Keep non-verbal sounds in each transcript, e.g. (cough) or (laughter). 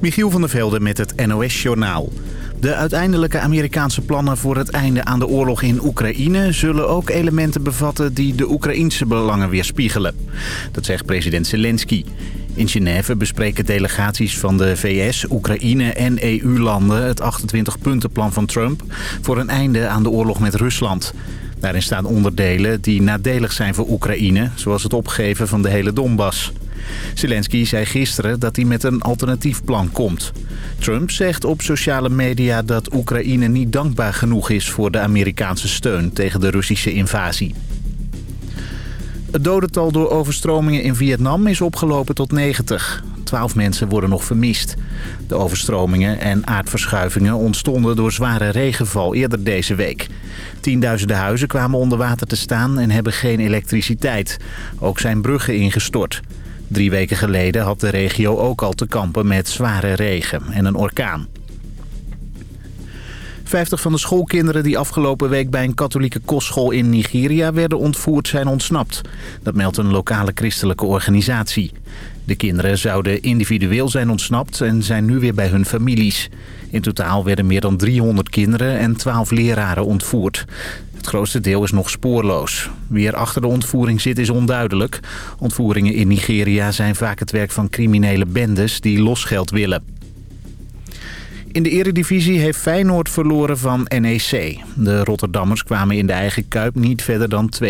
Michiel van der Velde met het NOS-journaal. De uiteindelijke Amerikaanse plannen voor het einde aan de oorlog in Oekraïne... zullen ook elementen bevatten die de Oekraïnse belangen weerspiegelen. Dat zegt president Zelensky. In Genève bespreken delegaties van de VS, Oekraïne en EU-landen... het 28-puntenplan van Trump voor een einde aan de oorlog met Rusland... Daarin staan onderdelen die nadelig zijn voor Oekraïne... zoals het opgeven van de hele Donbass. Zelensky zei gisteren dat hij met een alternatief plan komt. Trump zegt op sociale media dat Oekraïne niet dankbaar genoeg is... voor de Amerikaanse steun tegen de Russische invasie. Het dodental door overstromingen in Vietnam is opgelopen tot 90. Twaalf mensen worden nog vermist. De overstromingen en aardverschuivingen ontstonden door zware regenval eerder deze week. Tienduizenden huizen kwamen onder water te staan en hebben geen elektriciteit. Ook zijn bruggen ingestort. Drie weken geleden had de regio ook al te kampen met zware regen en een orkaan. 50 van de schoolkinderen die afgelopen week bij een katholieke kostschool in Nigeria werden ontvoerd zijn ontsnapt. Dat meldt een lokale christelijke organisatie. De kinderen zouden individueel zijn ontsnapt en zijn nu weer bij hun families. In totaal werden meer dan 300 kinderen en 12 leraren ontvoerd. Het grootste deel is nog spoorloos. Wie er achter de ontvoering zit is onduidelijk. Ontvoeringen in Nigeria zijn vaak het werk van criminele bendes die losgeld willen. In de eredivisie heeft Feyenoord verloren van NEC. De Rotterdammers kwamen in de eigen kuip niet verder dan 2-4.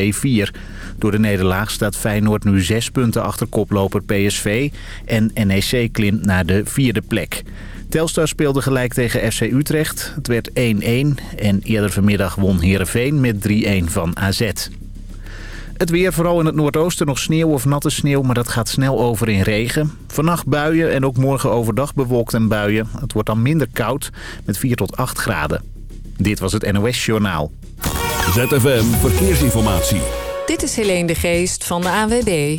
Door de nederlaag staat Feyenoord nu zes punten achter koploper PSV... en NEC klimt naar de vierde plek. Telstar speelde gelijk tegen FC Utrecht. Het werd 1-1 en eerder vanmiddag won Heerenveen met 3-1 van AZ. Het weer, vooral in het noordoosten, nog sneeuw of natte sneeuw, maar dat gaat snel over in regen. Vannacht buien en ook morgen overdag bewolkt en buien. Het wordt dan minder koud met 4 tot 8 graden. Dit was het NOS Journaal. ZFM Verkeersinformatie. Dit is Helene de Geest van de ANWB.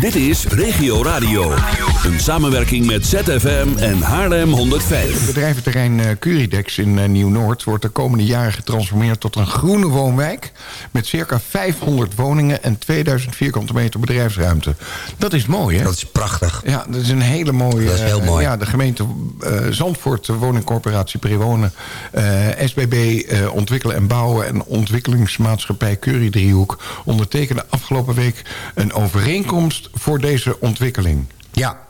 Dit is Regio Radio. Een samenwerking met ZFM en Haarlem 105. Het bedrijventerrein uh, Curidex in uh, Nieuw-Noord... wordt de komende jaren getransformeerd tot een groene woonwijk... met circa 500 woningen en 2000 vierkante meter bedrijfsruimte. Dat is mooi, hè? Dat is prachtig. Ja, dat is een hele mooie... Dat is heel mooi. Uh, ja, de gemeente Zandvoort, de woningcorporatie Prewonen... SBB Ontwikkelen en Bouwen en ontwikkelingsmaatschappij Curie-driehoek... ondertekenen afgelopen week een overeenkomst voor deze ontwikkeling. Ja.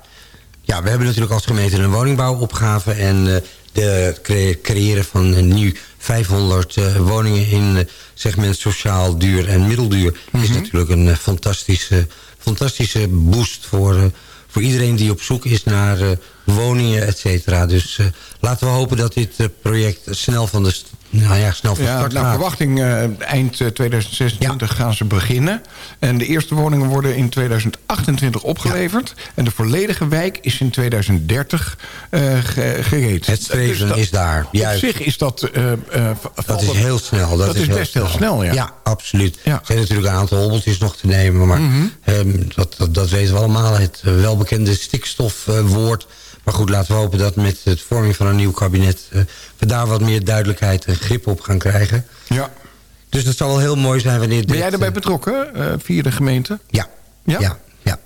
ja, we hebben natuurlijk als gemeente een woningbouwopgave... en uh, de cre creëren van nu 500 uh, woningen in segment sociaal duur en middelduur... Mm -hmm. is natuurlijk een fantastische, fantastische boost voor, voor iedereen die op zoek is naar woningen, et cetera. Dus laten we hopen dat dit project snel van de nou ja, snel van ja, start naar verwachting uh, eind uh, 2026 ja. gaan ze beginnen. En de eerste woningen worden in 2028 opgeleverd. Ja. En de volledige wijk is in 2030 uh, gereed. Het streven dus dat, is daar. Juist. Op zich is dat... dat is heel snel. Dat, dat is, heel best heel snel, ja. Ja, absoluut. Er zijn natuurlijk een aantal hobbeltjes nog te nemen. Maar mm -hmm. um, dat, dat, dat, weten we allemaal. Het welbekende stikstofwoord... Maar goed, laten we hopen dat met het vorming van een nieuw kabinet... Uh, we daar wat meer duidelijkheid en grip op gaan krijgen. Ja. Dus dat zal wel heel mooi zijn wanneer... Ben jij erbij betrokken, uh, via de gemeente? Ja. Ja? ja. ja.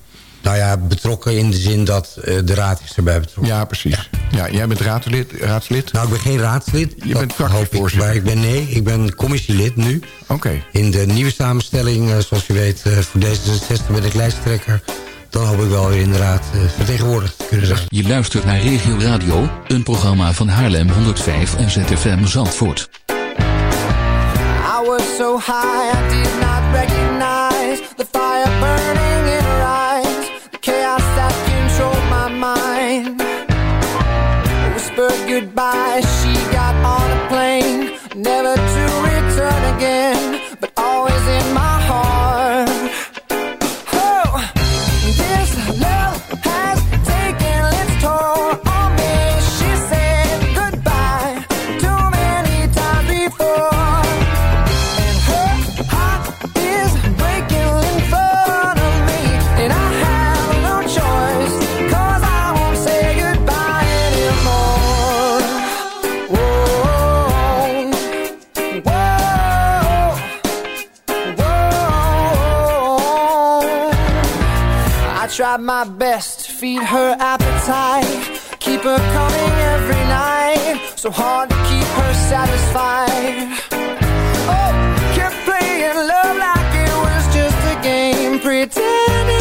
Nou ja, betrokken in de zin dat uh, de raad is erbij betrokken. Ja, precies. Ja, ja jij bent raadslid, raadslid? Nou, ik ben geen raadslid. Je bent fractievoorzitter? Maar ik ben, nee, ik ben commissielid nu. Oké. Okay. In de nieuwe samenstelling, zoals je weet, voor D66 ben ik lijsttrekker dan hoop ik wel weer inderdaad vertegenwoordigd te kunnen zijn. Je luistert naar Regio Radio, een programma van Haarlem 105 en ZFM Zandvoort. I was so high I did not recognize the fire burning in her eyes, the chaos that controlled my mind. Whispered goodbye, tried my best to feed her appetite Keep her coming every night So hard to keep her satisfied. Oh, kept playing love like it was just a game Pretending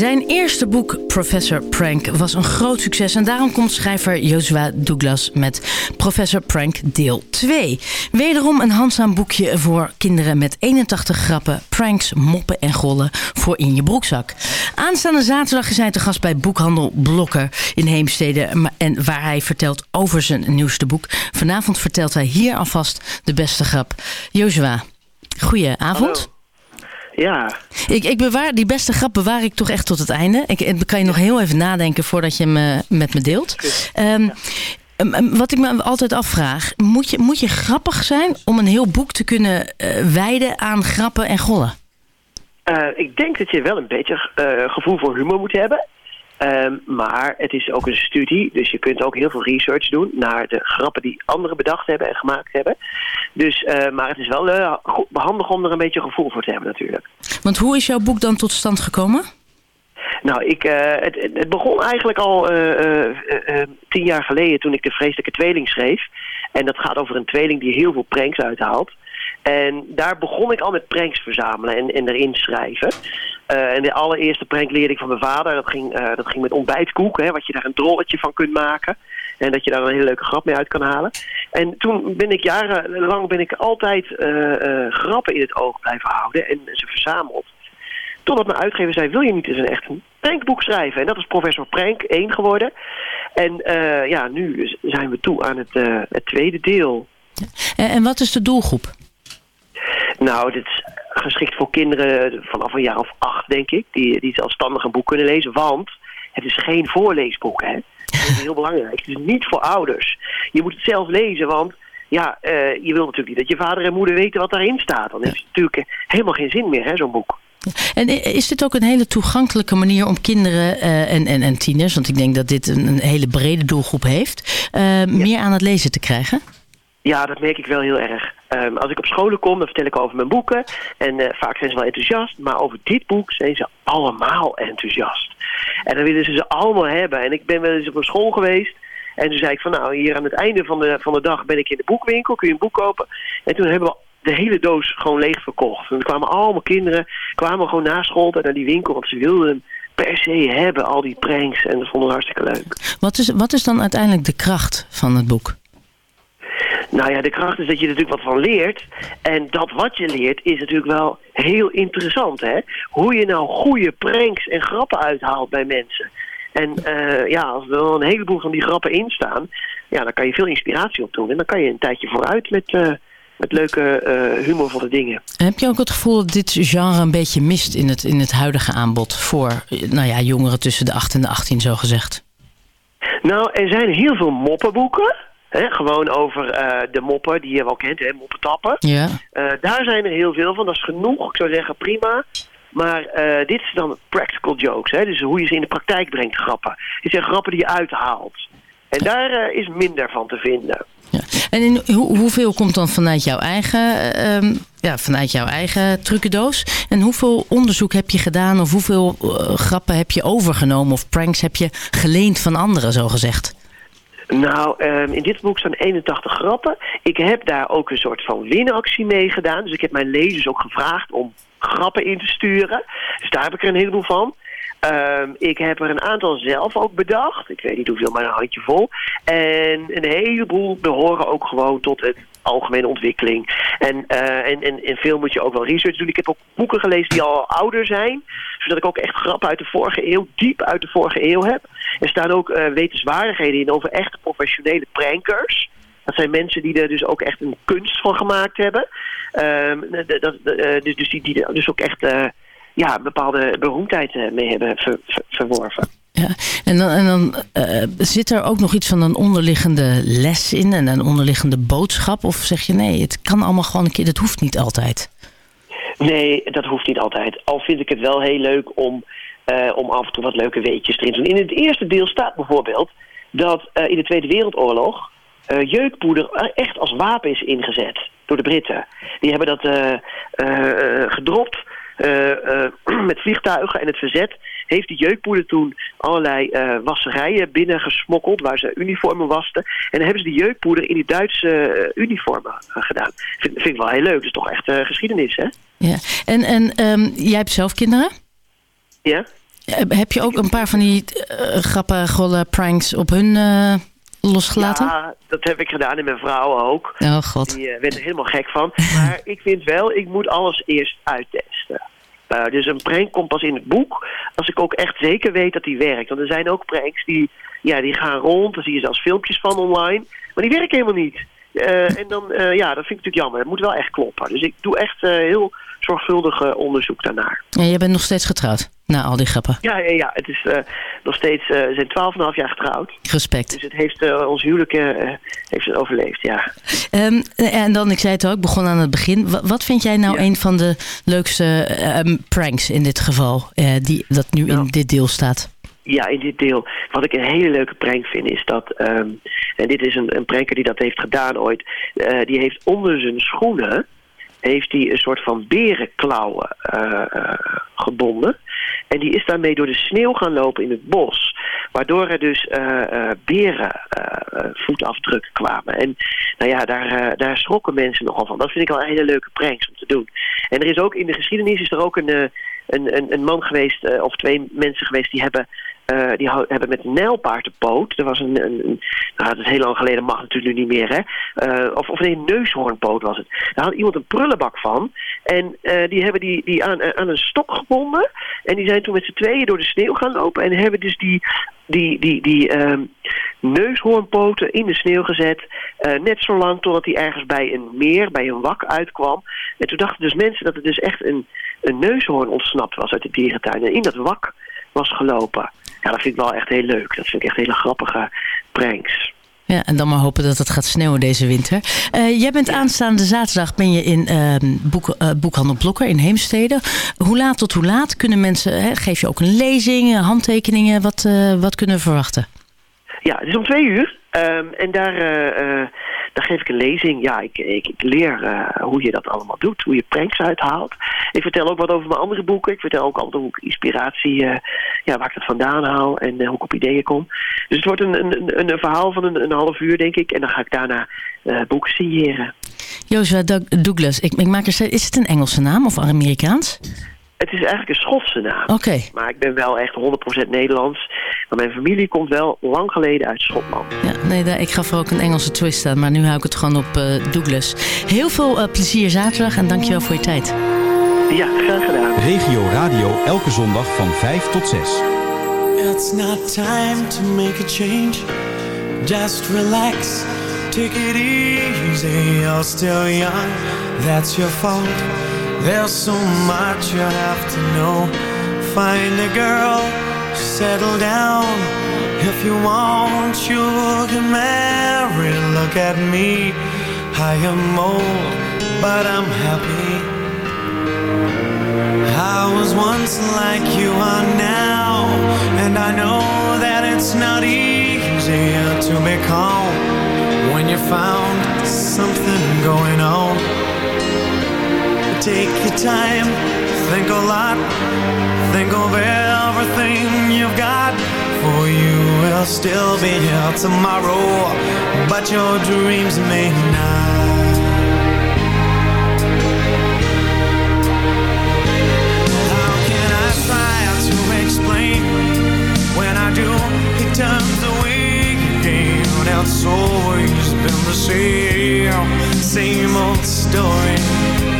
Zijn eerste boek, Professor Prank, was een groot succes. En daarom komt schrijver Joshua Douglas met Professor Prank deel 2. Wederom een handzaam boekje voor kinderen met 81 grappen, pranks, moppen en gollen voor in je broekzak. Aanstaande zaterdag is hij te gast bij boekhandel Blokker in Heemstede. En waar hij vertelt over zijn nieuwste boek. Vanavond vertelt hij hier alvast de beste grap. Joshua, goeie avond. Ja. Ik, ik bewaar, die beste grap bewaar ik toch echt tot het einde. Ik, ik kan je nog heel even nadenken voordat je hem eh, met me deelt. Um, wat ik me altijd afvraag, moet je, moet je grappig zijn om een heel boek te kunnen uh, wijden aan grappen en gollen? Uh, ik denk dat je wel een beetje gevoel voor humor moet hebben. Um, maar het is ook een studie, dus je kunt ook heel veel research doen naar de grappen die anderen bedacht hebben en gemaakt hebben. Dus, uh, maar het is wel uh, handig om er een beetje gevoel voor te hebben natuurlijk. Want hoe is jouw boek dan tot stand gekomen? Nou, ik, uh, het, het, begon eigenlijk al uh, uh, tien jaar geleden toen ik de vreselijke tweeling schreef. En dat gaat over een tweeling die heel veel pranks uithaalt. En daar begon ik al met pranks verzamelen en, en erin schrijven. En de allereerste prank leerde ik van mijn vader. Dat ging, dat ging met ontbijtkoek, hè, wat je daar een drolletje van kunt maken. En dat je daar een hele leuke grap mee uit kan halen. En toen ben ik jarenlang ben ik altijd grappen in het oog blijven houden en ze verzameld. Totdat mijn uitgever zei, wil je niet eens een echt een prankboek schrijven? En dat is Professor Prank 1 geworden. En ja, nu zijn we toe aan het, het tweede deel. En wat is de doelgroep? Nou, dit is geschikt voor kinderen vanaf een jaar of acht, denk ik. Die, die zelfstandig een boek kunnen lezen. Want het is geen voorleesboek, hè. Dat is heel belangrijk. Het is niet voor ouders. Je moet het zelf lezen, want ja, uh, je wil natuurlijk niet dat je vader en moeder weten wat daarin staat. Dan heeft het natuurlijk helemaal geen zin meer, hè, zo'n boek. En is dit ook een hele toegankelijke manier om kinderen uh, en, en, en, tieners... want ik denk dat dit een, een hele brede doelgroep heeft... Uh, meer aan het lezen te krijgen? Ja, dat merk ik wel heel erg. Um, als ik op scholen kom, dan vertel ik over mijn boeken. En uh, vaak zijn ze wel enthousiast. Maar over dit boek zijn ze allemaal enthousiast. En dan willen ze ze allemaal hebben. En ik ben wel eens op een school geweest... En toen zei ik van nou, hier aan het einde van de, van de dag ben ik in de boekwinkel, kun je een boek kopen. En toen hebben we de hele doos gewoon leeg verkocht. En er kwamen allemaal kinderen, kwamen gewoon na school naar die winkel, want ze wilden per se hebben, al die pranks. En dat vonden we hartstikke leuk. Wat is, wat is dan uiteindelijk de kracht van het boek? Nou ja, de kracht is dat je er natuurlijk wat van leert. En dat wat je leert is natuurlijk wel heel interessant, hè? Hoe je nou goede pranks en grappen uithaalt bij mensen. En uh, ja, als er wel een heleboel van die grappen in staan... ja, dan kan je veel inspiratie op doen. En dan kan je een tijdje vooruit met... Uh, met leuke uh, humorvolle dingen. Heb je ook het gevoel dat dit genre een beetje mist in het, in het huidige aanbod voor nou ja, jongeren tussen de 8 en de 18 zo gezegd? Nou, er zijn heel veel moppenboeken. Hè, gewoon over uh, de moppen die je wel kent, hè, moppentappen. Ja. Uh, daar zijn er heel veel van, dat is genoeg. Ik zou zeggen prima. Maar uh, dit is dan practical jokes, hè, dus hoe je ze in de praktijk brengt, grappen. Dit zijn grappen die je uithaalt. En daar is minder van te vinden. Ja. En in, hoeveel komt dan vanuit jouw eigen, uh, ja, vanuit jouw eigen trucendoos? En hoeveel onderzoek heb je gedaan of hoeveel grappen heb je overgenomen of pranks heb je geleend van anderen, zo gezegd? Nou, um, in dit boek staan 81 grappen. Ik heb daar ook een soort van winactie mee gedaan. Dus ik heb mijn lezers ook gevraagd om grappen in te sturen. Dus daar heb ik er een heleboel van. Um, ik heb er een aantal zelf ook bedacht. Ik weet niet hoeveel, maar een handje vol. En een heleboel behoren ook gewoon tot het algemene ontwikkeling. En, uh, en, en, en veel moet je ook wel research doen. Ik heb ook boeken gelezen die al ouder zijn. Zodat ik ook echt grappen uit de vorige eeuw, diep uit de vorige eeuw heb. Er staan ook uh, wetenswaardigheden in over echte professionele prankers. Dat zijn mensen die er dus ook echt een kunst van gemaakt hebben. Um, dat, uh, dus, dus die, die dus ook echt ja, bepaalde beroemdheid eh, mee hebben ver, ver, verworven. Ja, en dan, en dan uh, zit er ook nog iets van een onderliggende les in en een onderliggende boodschap? Of zeg je nee, het kan allemaal gewoon een keer, dat hoeft niet altijd? Nee, dat hoeft niet altijd. Al vind ik het wel heel leuk om, uh, om af en toe wat leuke weetjes erin te doen. In het eerste deel staat bijvoorbeeld dat uh, in de Tweede Wereldoorlog jeukpoeder echt als wapen is ingezet door de Britten. Die hebben dat gedropt (clears throat) met vliegtuigen en het verzet heeft die jeukpoeder toen allerlei wasserijen binnengesmokkeld waar ze uniformen wasten. En dan hebben ze die jeukpoeder in die Duitse uniformen gedaan. Vind, vind ik wel heel leuk. Dat is toch echt geschiedenis, hè? Ja. En, en um, jij hebt zelf kinderen? Ja. Heb je ook een paar van die grappige pranks op hun losgelaten? Ja, dat heb ik gedaan en mijn vrouw ook. Oh god. Die uh, werd er helemaal gek van. Maar (laughs) ik vind wel, ik moet alles eerst uittesten. Dus een prank komt pas in het boek als ik ook echt zeker weet dat die werkt. Want er zijn ook pranks die, ja, die gaan rond, daar zie je zelfs filmpjes van online. Maar die werken helemaal niet. En dan, ja, dat vind ik natuurlijk jammer. Het moet wel echt kloppen. Dus ik doe echt heel zorgvuldig onderzoek daarnaar. En je bent nog steeds getrouwd? Na al die grappen. Ja, ja, ja. het is nog steeds, we zijn 12,5 jaar getrouwd. Respect. Dus het heeft, ons huwelijk heeft het overleefd, ja. Um, en dan, ik zei het ook, begon aan het begin. Wat, wat vind jij nou ja. een van de leukste um, pranks in dit geval, die, dat nu nou. in dit deel staat? Ja, in dit deel. Wat ik een hele leuke prank vind is dat... Um, en dit is een, een pranker die dat heeft gedaan ooit. Uh, die heeft onder zijn schoenen... heeft hij een soort van berenklauwen uh, uh, gebonden. En die is daarmee door de sneeuw gaan lopen in het bos. Waardoor er dus uh, beren voetafdrukken kwamen. En nou ja, daar, daar schrokken mensen nogal van. Dat vind ik wel een hele leuke pranks om te doen. En er is ook in de geschiedenis is er ook een, een, een man geweest, of twee mensen geweest, die hebben uh, die hebben met nijlpaardenpoot. Er was een, een, nou, dat is heel lang geleden, mag natuurlijk nu niet meer, hè. Uh, of, of nee, neushoornpoot was het. Daar had iemand een prullenbak van. En uh, die hebben die, die aan, aan een stok gebonden. En die zijn toen met z'n tweeën door de sneeuw gaan lopen. En hebben dus die, die, die, die neushoornpoten in de sneeuw gezet. net zo lang totdat hij ergens bij een meer, bij een wak uitkwam. En toen dachten dus mensen dat het dus echt een, een neushoorn ontsnapt was uit de dierentuin. En in dat wak was gelopen. Ja, dat vind ik wel echt heel leuk. Dat vind ik echt hele grappige pranks. Ja, en dan maar hopen dat het gaat sneeuwen deze winter. Uh, jij bent aanstaande zaterdag ben je in uh, boek, uh, Boekhandel Blokker in Heemstede. Hoe laat tot hoe laat kunnen mensen... Hè, geef je ook een lezing, handtekeningen? Wat, wat kunnen we verwachten? Ja, het is om twee uur. Um, en daar, daar geef ik een lezing. Ja, ik, ik, leer uh, hoe je dat allemaal doet. Hoe je pranks uithaalt. Ik vertel ook wat over mijn andere boeken. Ik vertel ook altijd hoe ik inspiratie, uh, ja, waar ik dat vandaan haal. En hoe ik op ideeën kom. Dus het wordt een, een, een, een verhaal van een, een half uur, denk ik. En dan ga ik daarna boeken signeren. Joshua Douglas, ik, ik maak er, is het een Engelse naam of Amerikaans? Het is eigenlijk een Schotse naam. Oké. Maar ik ben wel echt 100% Nederlands. Maar mijn familie komt wel lang geleden uit Schotland. Ja, nee, ik gaf er ook een Engelse twist aan. Maar nu hou ik het gewoon op uh, Douglas. Heel veel uh, plezier zaterdag en dankjewel voor je tijd. Ja, graag gedaan. Regio Radio, elke zondag van 5 tot 6. It's not time to make a change. Just relax. Take it easy. You're still young. That's your fault. There's so much you have to know. Find a girl, settle down. If you want, you can marry. Look at me, I am old, but I'm happy. I was once like you are now, and I know that it's not easy to be calm when you found something going on. Take your time, think a lot, think of everything you've got. For you will still be here tomorrow, but your dreams may not. How can I try to explain when I do? He turns away. It's always been the same, same old story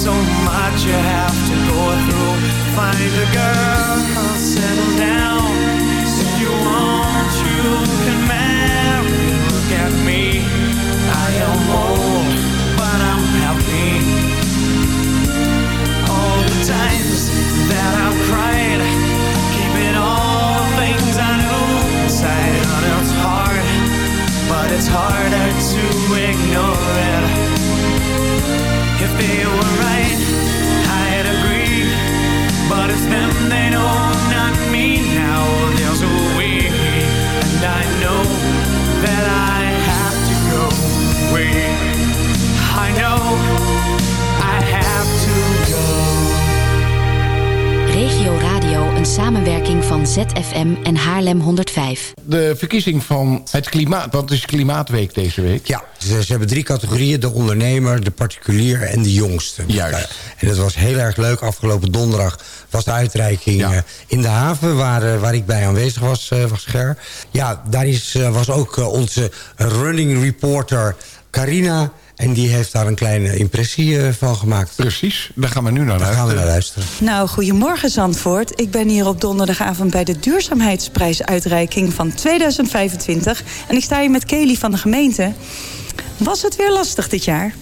so much you have to go through. Find a girl, settle down. If you want, you can marry. Look at me, I am old ZFM en Haarlem 105. De verkiezing van het klimaat, want het is Klimaatweek deze week. Ja, ze, ze hebben drie categorieën. De ondernemer, de particulier en de jongste. Juist. En dat was heel erg leuk. Afgelopen donderdag was de uitreiking ja. in de haven... Waar, waar ik bij aanwezig was, was Ger. Ja, daar is, was ook onze running reporter Carina... En die heeft daar een kleine impressie uh, van gemaakt. Precies, daar gaan we nu naar daar luisteren. gaan we naar luisteren. Nou, goedemorgen Zandvoort. Ik ben hier op donderdagavond bij de duurzaamheidsprijsuitreiking van 2025. En ik sta hier met Kelly van de gemeente. Was het weer lastig dit jaar?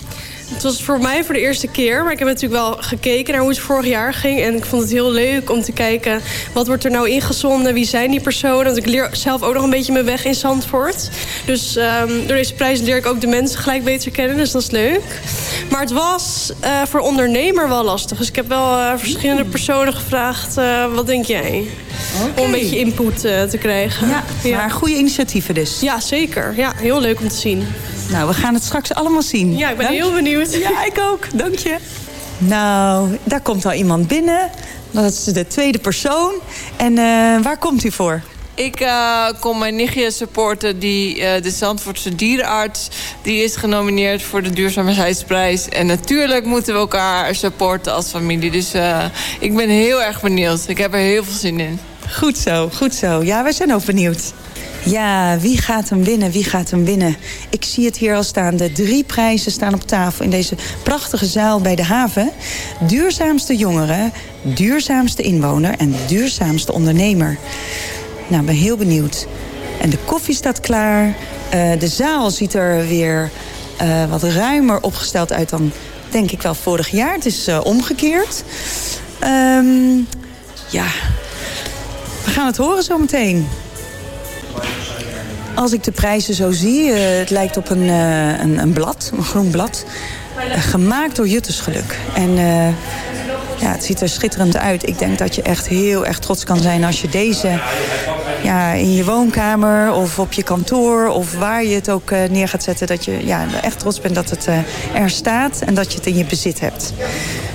Het was voor mij voor de eerste keer, maar ik heb natuurlijk wel gekeken naar hoe het vorig jaar ging. En ik vond het heel leuk om te kijken wat wordt er nou ingezonden, wie zijn die personen. Want ik leer zelf ook nog een beetje mijn weg in Zandvoort. Dus um, door deze prijs leer ik ook de mensen gelijk beter kennen, dus dat is leuk. Maar het was uh, voor ondernemer wel lastig. Dus ik heb wel uh, verschillende personen gevraagd, uh, wat denk jij? Okay. Om een beetje input te krijgen. Ja, ja, maar goede initiatieven dus. Ja, zeker. Ja, heel leuk om te zien. Nou, we gaan het straks allemaal zien. Ja, ik ben Dank heel benieuwd. Ja, ik ook. Dank je. Nou, daar komt al iemand binnen. Dat is de tweede persoon. En uh, waar komt u voor? Ik uh, kom mijn nichtje supporten, die, uh, de Zandvoortse dierenarts. Die is genomineerd voor de duurzaamheidsprijs. En natuurlijk moeten we elkaar supporten als familie. Dus uh, ik ben heel erg benieuwd. Ik heb er heel veel zin in. Goed zo, goed zo. Ja, wij zijn ook benieuwd. Ja, wie gaat hem winnen? Wie gaat hem winnen? Ik zie het hier al staan. De drie prijzen staan op tafel in deze prachtige zaal bij de haven. Duurzaamste jongeren, duurzaamste inwoner en duurzaamste ondernemer. Nou, ben heel benieuwd. En de koffie staat klaar. Uh, de zaal ziet er weer uh, wat ruimer opgesteld uit dan, denk ik wel, vorig jaar. Het is uh, omgekeerd. Um, ja, we gaan het horen zometeen. Als ik de prijzen zo zie, uh, het lijkt op een, uh, een, een, blad, een groen blad. Uh, gemaakt door Juttersgeluk. En ja, het ziet er schitterend uit. Ik denk dat je echt heel erg trots kan zijn als je deze ja, in je woonkamer of op je kantoor of waar je het ook neer gaat zetten. Dat je ja, echt trots bent dat het er staat en dat je het in je bezit hebt.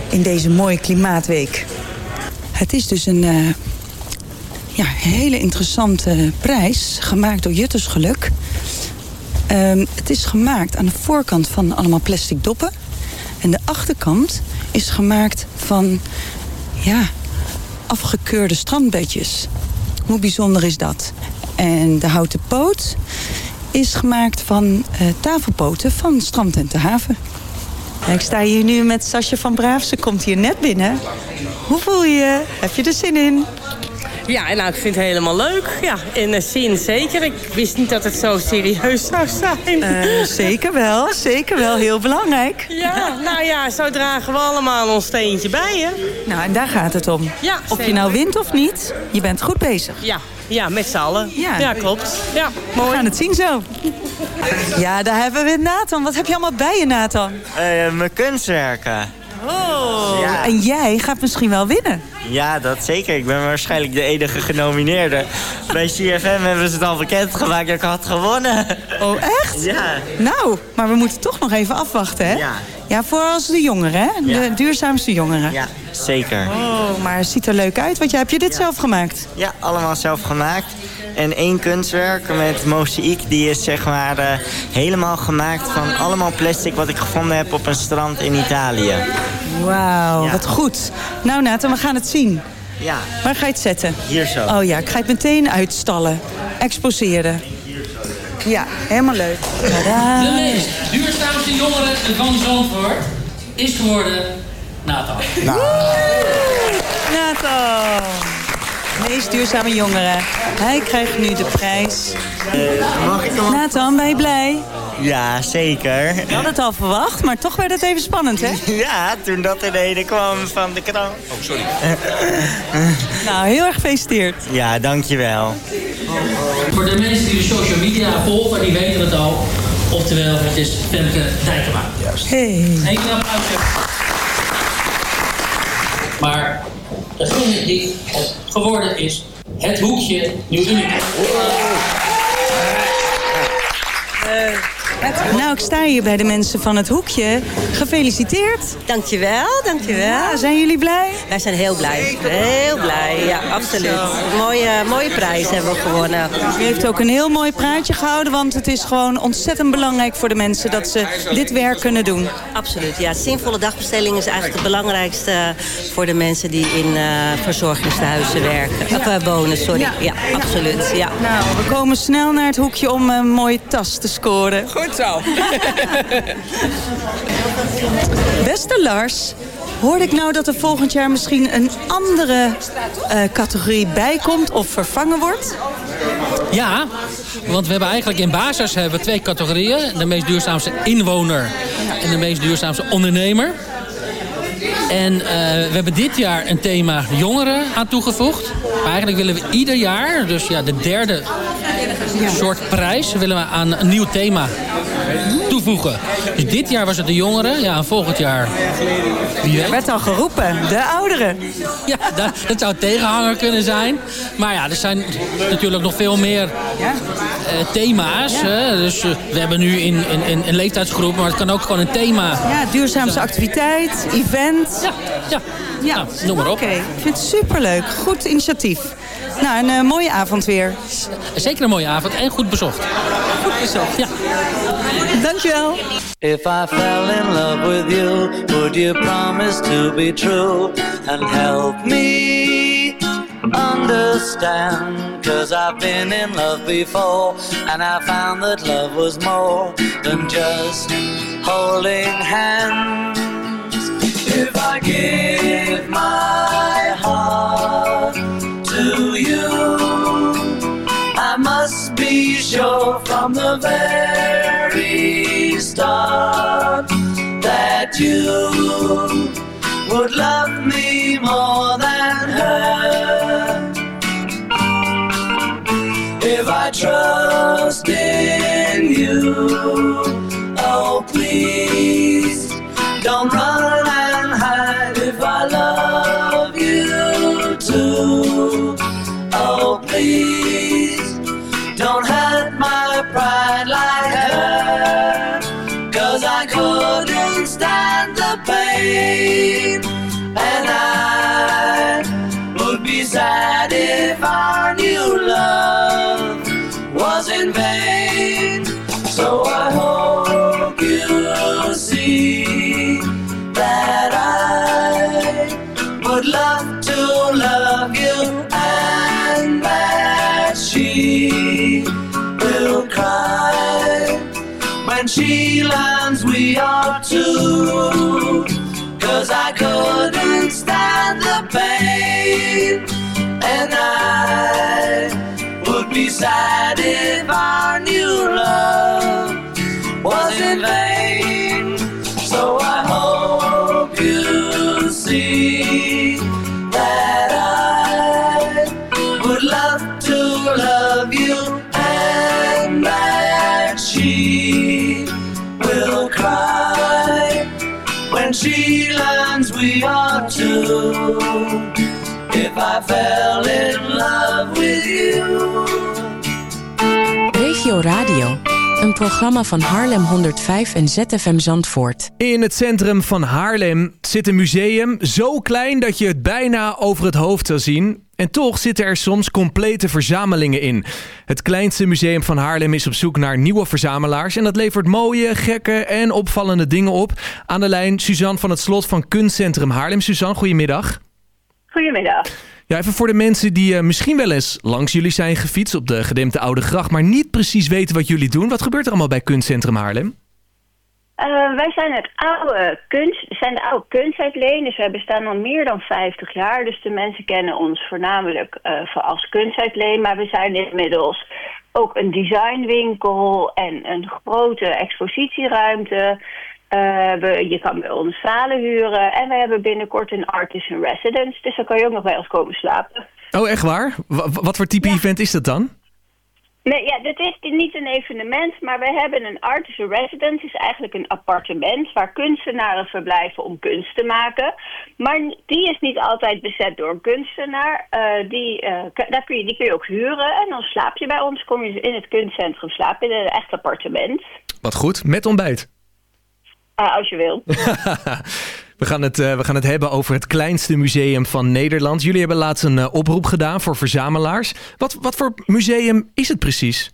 In deze mooie klimaatweek. Het is dus een ja, hele interessante prijs, gemaakt door Juttersgeluk. Um, het is gemaakt aan de voorkant van allemaal plastic doppen. En de achterkant is gemaakt van ja, afgekeurde strandbedjes. Hoe bijzonder is dat? En de houten poot is gemaakt van uh, tafelpoten van strand en te haven. Ik sta hier nu met Sasje van Braaf. Ze komt hier net binnen. Hoe voel je je? Heb je er zin in? Ja, nou, ik vind het helemaal leuk. Ja, in de zin zeker. Ik wist niet dat het zo serieus zou zijn. Uh, zeker wel, zeker wel. Heel belangrijk. Ja, nou ja, zo dragen we allemaal ons steentje bij, hè. Nou, en daar gaat het om. Ja, of je nou wint of niet, je bent goed bezig. Ja, ja met z'n allen. Ja. ja, klopt. Ja, mooi. We gaan het zien zo. Ja, daar hebben we Nathan. Wat heb je allemaal bij je, Nathan? Uh, mijn kunstwerken. Oh, ja. en jij gaat misschien wel winnen. Ja, dat zeker. Ik ben waarschijnlijk de enige genomineerde. Bij CFM hebben ze het al bekendgemaakt dat ik had gewonnen. Oh, echt? Ja. Nou, maar we moeten toch nog even afwachten, hè? Ja. Ja, voor als de jongeren, hè? De duurzaamste jongeren. Ja, zeker. Oh, maar het ziet er leuk uit, want jij, heb je dit zelf gemaakt? Ja, allemaal zelf gemaakt. En één kunstwerk met mozaïek, die is zeg maar eh, helemaal gemaakt van allemaal plastic wat ik gevonden heb op een strand in Italië. Wauw, wat goed. Nou Nathan, we gaan het zien. Ja. Waar ga je het zetten? Hier zo. Oh ja, ik ga het meteen uitstallen. Exposeren. Ja, helemaal leuk. Tadaa. De meest duurzaamste jongere van Zandvoort is geworden Nathan. Nathan. Meest duurzame jongere. Hij krijgt nu de prijs. mag ik hem? Nathan, ben je blij? Ja, zeker. Je had het al verwacht, maar toch werd het even spannend, hè? Ja, toen dat in ene kwam van de krant. Oh, sorry. Nou, heel erg gefeliciteerd. Ja, dankjewel. Voor de mensen die de social media volgen, die weten het al. Oftewel, het is Femke Dijkema. Juist. Hey. Eén applausje. Maar degene die het geworden is, het hoekje nu uniek. Nou, ik sta hier bij de mensen van het hoekje. Gefeliciteerd. Dankjewel, dankjewel. Ja, zijn jullie blij? Wij zijn heel blij. Heel blij, ja, absoluut. Mooie, mooie prijs hebben we gewonnen. U heeft ook een heel mooi praatje gehouden, want het is gewoon ontzettend belangrijk voor de mensen dat ze dit werk kunnen doen. Absoluut, ja. Zinvolle dagbestelling is eigenlijk het belangrijkste voor de mensen die in eh verzorgingstehuizen werken. Of, eh, wonen, sorry. Ja. Ja, absoluut. Ja. Nou, we komen snel naar het hoekje om een mooie tas te scoren. Goed zo. (laughs) Beste Lars, Hoorde ik nou dat er volgend jaar misschien een andere eh, categorie bijkomt of vervangen wordt? Ja, want we hebben eigenlijk in basis hebben we twee categorieën. De meest duurzaamste inwoner en de meest duurzaamste ondernemer. En eh, we hebben dit jaar een thema jongeren aan toegevoegd. Maar eigenlijk willen we ieder jaar, dus ja, de derde soort prijs, willen we aan een nieuw thema toevoegen. Dus dit jaar was het de jongeren, ja, en volgend jaar wie weet. Er werd al geroepen, de ouderen. Ja, dat, dat zou tegenhanger kunnen zijn. Maar ja, er zijn natuurlijk nog veel meer eh, thema's. hè. Dus eh, we hebben nu in, in, in een leeftijdsgroep, maar het kan ook gewoon een thema. Ja, duurzaamste activiteit, event. Ja, ja. ja. noem maar op. Oké, ik vind het superleuk. Goed initiatief. Nou, een eh, mooie avond weer. Zeker een mooie avond en goed bezocht. Goed bezocht. Ja. Dankjewel. If I fell in love with you, would you promise to be true and help me understand? Cause I've been in love before and I found that love was more than just holding hands. If I give my heart to you, I must be sure from the very start that you would love me more than her. If I trust in you, oh please don't run she learns we are two. Cause I couldn't stand the pain and I would be sad if our new love was in vain. We are two. If I fell in love with you. Regio Radio, een programma van Haarlem 105 en ZFM Zandvoort. In het centrum van Haarlem zit een museum zo klein dat je het bijna over het hoofd zou zien. En toch zitten er soms complete verzamelingen in. Het kleinste museum van Haarlem is op zoek naar nieuwe verzamelaars. En dat levert mooie, gekke en opvallende dingen op. Aan de lijn Suzanne van het Slot van Kunstcentrum Haarlem. Suzanne, goedemiddag. Goedemiddag. Ja, even voor de mensen die eh, misschien wel eens langs jullie zijn gefietst op de gedempte Oude Gracht, maar niet precies weten wat jullie doen. Wat gebeurt er allemaal bij Kunstcentrum Haarlem? Eh, wij zijn het oude kunst, zijn de oude kunstuitleen, dus wij bestaan al meer dan 50 jaar. Dus de mensen kennen ons voornamelijk eh, voor als kunstuitleen, maar we zijn inmiddels ook een designwinkel en een grote expositieruimte. Eh, we, je kan bij ons zalen huren en we hebben binnenkort een artist in residence, dus dan kan je ook nog bij ons komen slapen. Oh, echt waar? Wa- wat voor type event is dat dan? Nee, ja, dit is niet een evenement, maar wij hebben een artist in residence. is eigenlijk een appartement waar kunstenaren verblijven om kunst te maken. Maar die is niet altijd bezet door een kunstenaar. Eh, die, eh, daar kun je, die kun je ook huren en dan slaap je bij ons. Kom je in het kunstcentrum slapen in een echt appartement. Wat goed, met ontbijt. Eh, als je wil. (laughs) We gaan, het, eh, we gaan het hebben over het kleinste museum van Nederland. Jullie hebben laatst een eh, oproep gedaan voor verzamelaars. Wat, wat voor museum is het precies?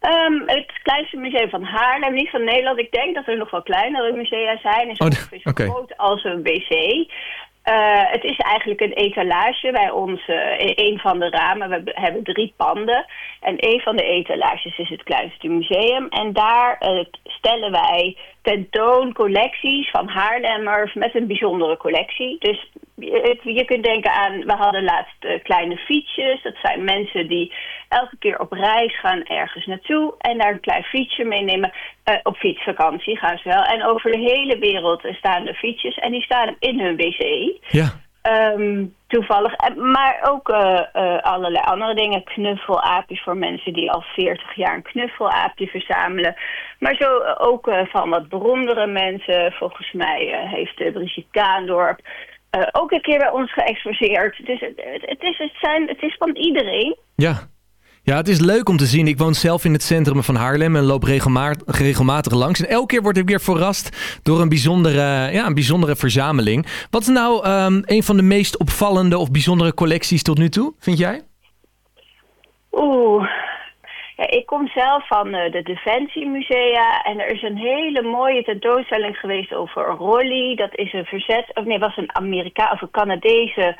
Ehm, het kleinste museum van Haarlem, niet van Nederland. Ik denk dat er nog wel kleinere musea zijn. Is Oh, ongeveer zo groot als een wc. Het is eigenlijk een etalage bij ons, in een van de ramen. We hebben- drie panden. En een van de etalages is het kleinste museum. En daar stellen wij tentoon collecties van Haarlemmers met een bijzondere collectie. Dus je, kunt denken aan, we hadden laatst eh, kleine fietsjes. Dat zijn mensen die elke keer op reis gaan ergens naartoe. En daar een klein fietsje meenemen. Eh, op fietsvakantie gaan ze wel. En over de hele wereld staan de fietsjes. En die staan in hun wc. Ja. Ehm, toevallig. Maar ook eh, eh, allerlei andere dingen. Knuffelaapjes voor mensen die al 40 jaar een knuffelaapje verzamelen. Maar zo eh, ook van wat beroemdere mensen. Volgens mij heeft Brigitte Kaandorp ook een keer bij ons geëxposeerd. Dus het is, het, zijn, het is van iedereen. Ja. Ja, het is leuk om te zien. Ik woon zelf in het centrum van Haarlem en loop regelma- regelmatig langs. En elke keer word ik weer verrast door een bijzondere, ja, een bijzondere verzameling. Wat is nou ehm, een van de meest opvallende of bijzondere collecties tot nu toe, vind jij? Oeh. Ja, ik kom zelf van eh, de Defensiemusea en er is een hele mooie tentoonstelling geweest over Rolly. Dat is een verzet, of nee, was een Amerika of een Canadese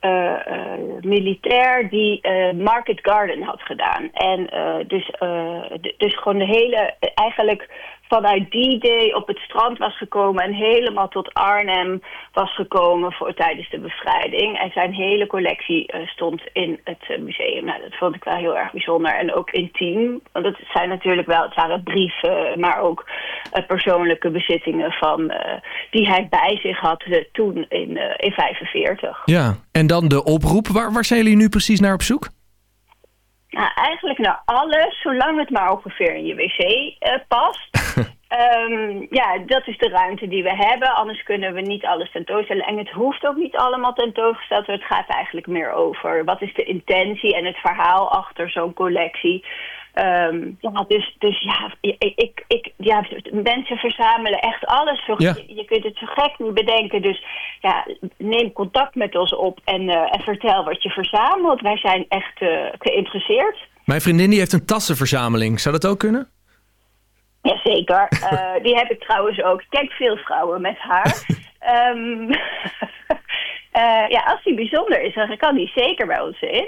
eh, militair die eh, Market Garden had gedaan. En dus, dus gewoon de hele, eigenlijk vanuit die day op het strand was gekomen en helemaal tot Arnhem was gekomen voor, tijdens de bevrijding. En zijn hele collectie eh, stond in het eh, museum. Nou, dat vond ik wel heel erg bijzonder en ook intiem. Want het zijn natuurlijk wel, het waren brieven, maar ook eh, persoonlijke bezittingen van, die hij bij zich had toen in, eh in 45. Ja. En dan de oproep. Waar, waar zijn jullie nu precies naar op zoek? Nou, eigenlijk naar alles, zolang het maar ongeveer in je wc eh, past. (laughs) Ehm, ja, dat is de ruimte die we hebben. Anders kunnen we niet alles tentoonstellen. En het hoeft ook niet allemaal tentoongesteld. te worden. Het gaat eigenlijk meer over wat is de intentie en het verhaal achter zo'n collectie. Ehm, ja, dus, dus ja, ik, ik, ik, ja, mensen verzamelen echt alles. Ja. je, je kunt het zo gek niet bedenken. Dus ja, neem contact met ons op en, eh, en vertel wat je verzamelt. Wij zijn echt eh, geïnteresseerd. Mijn vriendin die heeft een tassenverzameling. Zou dat ook kunnen? Jazeker. Eh die heb ik trouwens ook. Ik kijk veel vrouwen met haar. (laughs) Ehm, eh, ja, als die bijzonder is, dan kan die zeker bij ons in.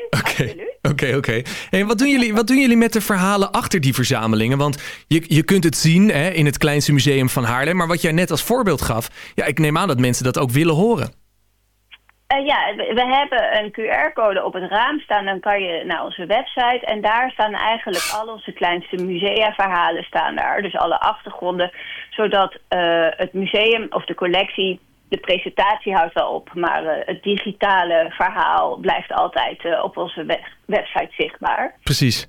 Oké, oké. En wat, doen jullie, wat doen jullie met de verhalen achter die verzamelingen? Want je, je kunt het zien hè, in het kleinste museum van Haarlem. Maar wat jij net als voorbeeld gaf... Ja, ik neem aan dat mensen dat ook willen horen. Eh, ja, we, we hebben een QR-code op het raam staan. Dan kan je naar onze website. En daar staan eigenlijk al onze kleinste musea-verhalen staan daar. Dus alle achtergronden. Zodat eh, het museum of de collectie... De presentatie houdt wel op, maar eh, het digitale verhaal blijft altijd eh, op onze we- website zichtbaar. Precies.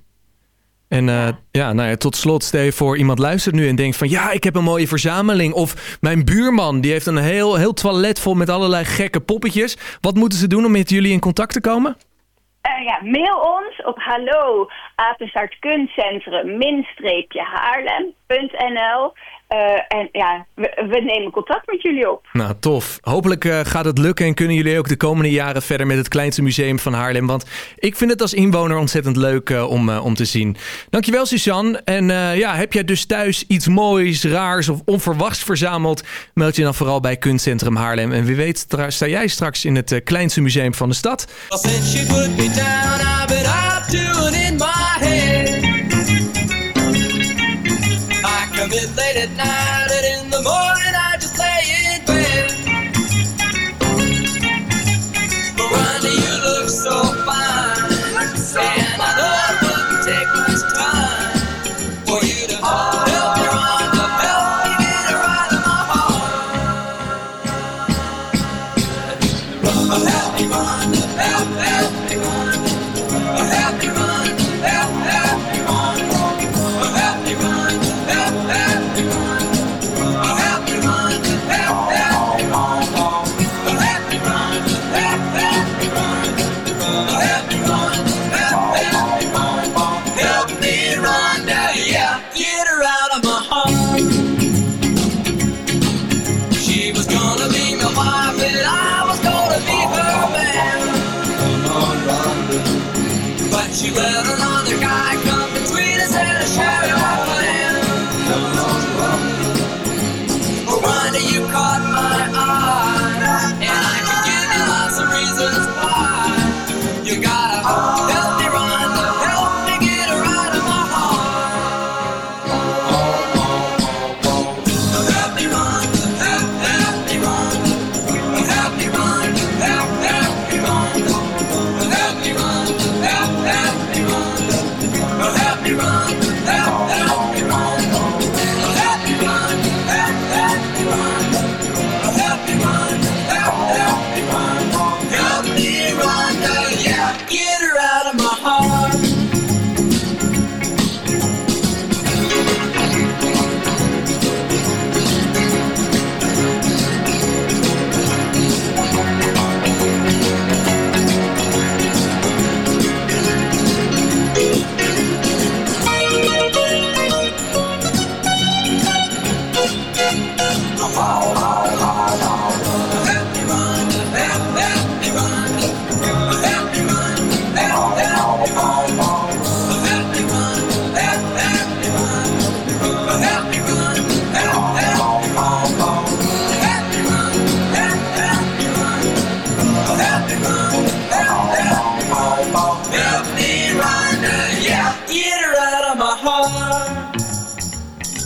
En eh, ja, nou ja, tot slot, stel je voor iemand luistert nu en denkt van... ja, ik heb een mooie verzameling. Of mijn buurman, die heeft een heel, heel toilet vol met allerlei gekke poppetjes. Wat moeten ze doen om met jullie in contact te komen? Ja, mail ons op hallo apenstaartkunstcentrum Eh, en ja, we, we nemen contact met jullie op. Nou, tof. Hopelijk eh, gaat het lukken en kunnen jullie ook de komende jaren verder met het kleinste museum van Haarlem. Want ik vind het als inwoner ontzettend leuk eh, om, eh, om te zien. Dankjewel, Suzanne. En eh, ja, heb jij dus thuis iets moois, raars of onverwachts verzameld? Meld je dan vooral bij Kunstcentrum Haarlem. En wie weet sta jij straks in het kleinste museum van de stad. Since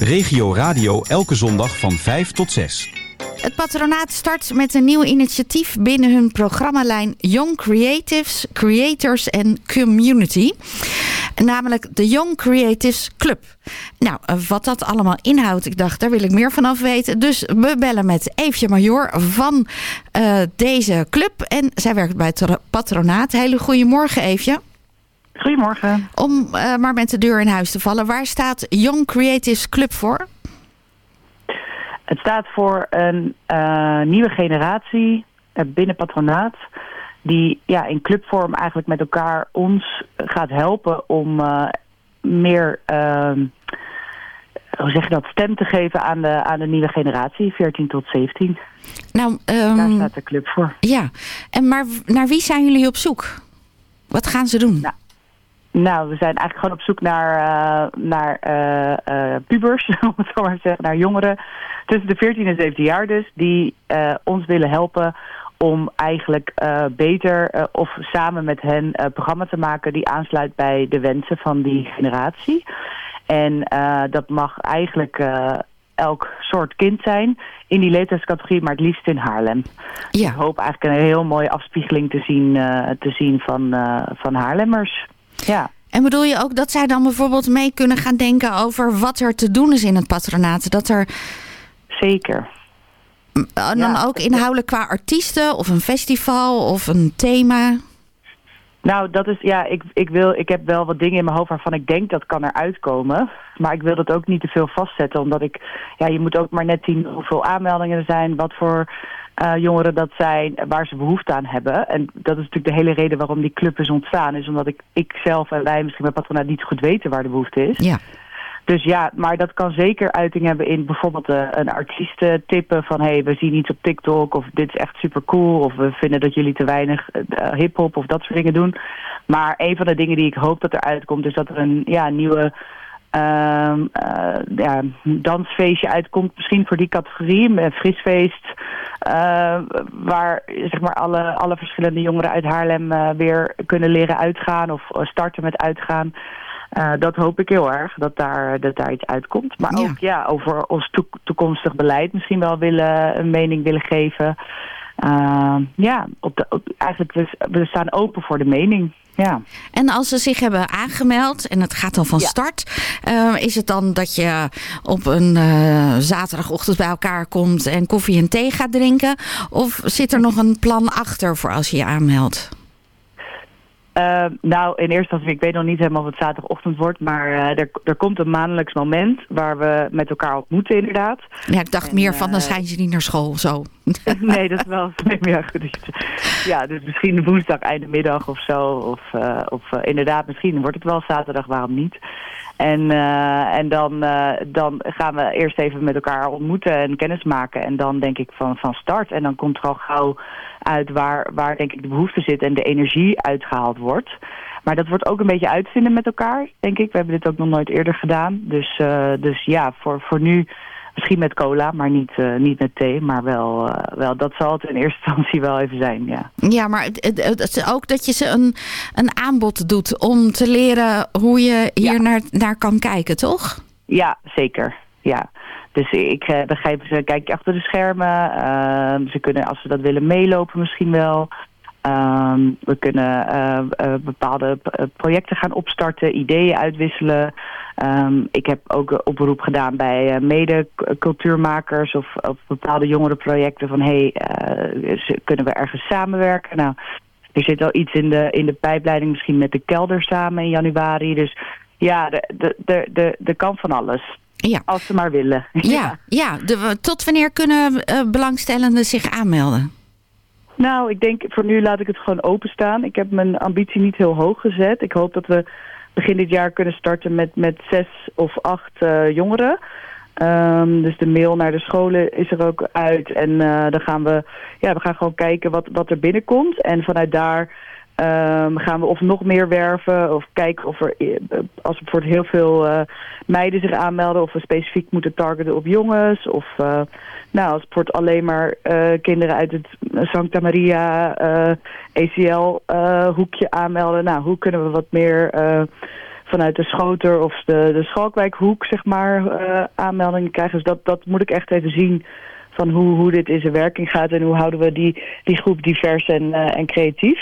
Regio Radio elke zondag van 5 tot 6. Het patronaat start met een nieuw initiatief binnen hun programmalijn Young Creatives, Creators en Community. Namelijk de Young Creatives Club. Nou, eh, wat dat allemaal inhoudt, ik dacht, daar wil ik meer van af weten. Dus we bellen met Eefje Major van eh, deze club. En zij werkt bij het patronaat. Hele goedemorgen, Eefje. Goedemorgen. Om eh, maar met de deur in huis te vallen. Waar staat Young Creatives Club voor? Het staat voor een eh, nieuwe generatie eh, binnen patronaat. Die ja, in clubvorm eigenlijk met elkaar ons gaat helpen om meer, ehm, hoe zeg je dat, stem te geven aan de, aan de nieuwe generatie, 14 tot 17. Nou, ehm, Daar staat de club voor. Ja, en maar naar wie zijn jullie op zoek? Wat gaan ze doen? Nou, we zijn eigenlijk gewoon op zoek naar, eh, naar eh, eh, pubers, (laughs) om het zo maar te zeggen, naar jongeren tussen de 14 en 17 jaar dus, die ons willen helpen om eigenlijk beter of samen met hen een programma te maken die aansluit bij de wensen van die generatie. En dat mag eigenlijk eh, elk soort kind zijn in die leeftijdscategorie, maar het liefst in Haarlem. Ja. Ik hoop eigenlijk een heel mooie afspiegeling te zien, te zien van, van Haarlemmers. Ja. En bedoel je ook dat zij dan bijvoorbeeld mee kunnen gaan denken over wat er te doen is in het patronaat? Dat er. Zeker. En dan ook inhoudelijk qua artiesten of een festival of een thema? Nou, dat is, ja, ik, ik, wil, ik heb wel wat dingen in mijn hoofd waarvan ik denk dat kan eruit komen. Maar ik wil dat ook niet te veel vastzetten, omdat ik, ja, je moet ook maar net zien hoeveel aanmeldingen er zijn, wat voor eh, jongeren dat zijn, waar ze behoefte aan hebben. En dat is natuurlijk de hele reden waarom die club is ontstaan, is omdat ik, ik zelf en wij misschien bij Patronaat niet goed weten waar de behoefte is. Ja. Dus ja, maar dat kan zeker uiting hebben in bijvoorbeeld eh, een artiest eh, tippen van... hé, hey, we zien iets op TikTok of dit is echt super cool... of we vinden dat jullie te weinig uh, hip-hop of dat soort dingen doen. Maar een van de dingen die ik hoop dat er uitkomt... is dat er een ja, nieuwe ja, dansfeestje uitkomt. Misschien voor die categorie, een frisfeest... Waar zeg maar alle, alle verschillende jongeren uit Haarlem weer kunnen leren uitgaan... of starten met uitgaan... Uh, dat hoop ik heel erg, dat daar, dat daar iets uitkomt. Maar ook ja, over ons to toekomstig beleid misschien wel willen, een mening willen geven. Uh, ja, op de, op, eigenlijk we, we staan open voor de mening. Ja. En als ze zich hebben aangemeld en het gaat dan van ja. start, uh, is het dan dat je op een uh, zaterdagochtend bij elkaar komt en koffie en thee gaat drinken? Of zit er nog een plan achter voor als je je aanmeldt? Uh, nou, in eerste instantie, ik weet nog niet helemaal of het zaterdagochtend wordt, maar uh, er, er komt een maandelijks moment waar we met elkaar ontmoeten inderdaad. Ja, ik dacht en, meer van, dan schijn je niet naar school of zo. (laughs) nee, dat is wel (laughs) ja, goed. Ja, dus misschien woensdag, einde middag of zo. Of, of inderdaad, misschien wordt het wel zaterdag, waarom niet? En, en dan, dan gaan we eerst even met elkaar ontmoeten en kennis maken. En dan denk ik van, van start. En dan komt er al gauw uit waar, waar denk ik de behoefte zit en de energie uitgehaald wordt. Maar dat wordt ook een beetje uitvinden met elkaar, denk ik. We hebben dit ook nog nooit eerder gedaan. Dus, uh, dus ja, voor, voor nu misschien met cola, maar niet, uh, niet met thee. Maar wel, uh, wel, dat zal het in eerste (laughs) instantie wel even zijn, ja. Ja, maar het, ook dat je ze een, een aanbod doet om te leren hoe je hier ja. naar, naar kan kijken, toch? Ja, zeker. Ja. Dus ik uh, begrijp, ze kijken achter de schermen. Ze kunnen, als ze dat willen, meelopen misschien wel. Ehm, we kunnen eh, eh, bepaalde eh, projecten gaan opstarten, ideeën uitwisselen. Ehm, ik heb ook oproep gedaan bij mede-cultuurmakers of, of bepaalde jongerenprojecten van hey, eh, z- kunnen we ergens samenwerken? Nou, er zit al iets in de, in de pijpleiding, misschien met de kelder samen in januari. Dus ja, de, de, de, de, de kan van alles. Ja. Als ze maar willen. Ja, ja de, tot wanneer kunnen belangstellenden zich aanmelden? Nou, ik denk voor nu laat ik het gewoon openstaan. Ik heb mijn ambitie niet heel hoog gezet. Ik hoop dat we begin dit jaar kunnen starten met, met zes of acht eh, jongeren. Ehm, dus de mail naar de scholen is er ook uit. En eh, dan gaan we, ja, we gaan gewoon kijken wat, wat er binnenkomt. En vanuit daar ehm, gaan we of nog meer werven. Of kijken of er, eh, als er bijvoorbeeld heel veel meiden zich aanmelden. Of we specifiek moeten targeten op jongens. Of nou, als wordt alleen maar eh, kinderen uit het Santa Maria eh, ACL eh, hoekje aanmelden. Nou, hoe kunnen we wat meer eh, vanuit de Schoter of de, de Schalkwijkhoek, zeg maar, eh, aanmeldingen krijgen. Dus dat, dat moet ik echt even zien van hoe, hoe dit in zijn werking gaat en hoe houden we die, die groep divers en, eh, en creatief.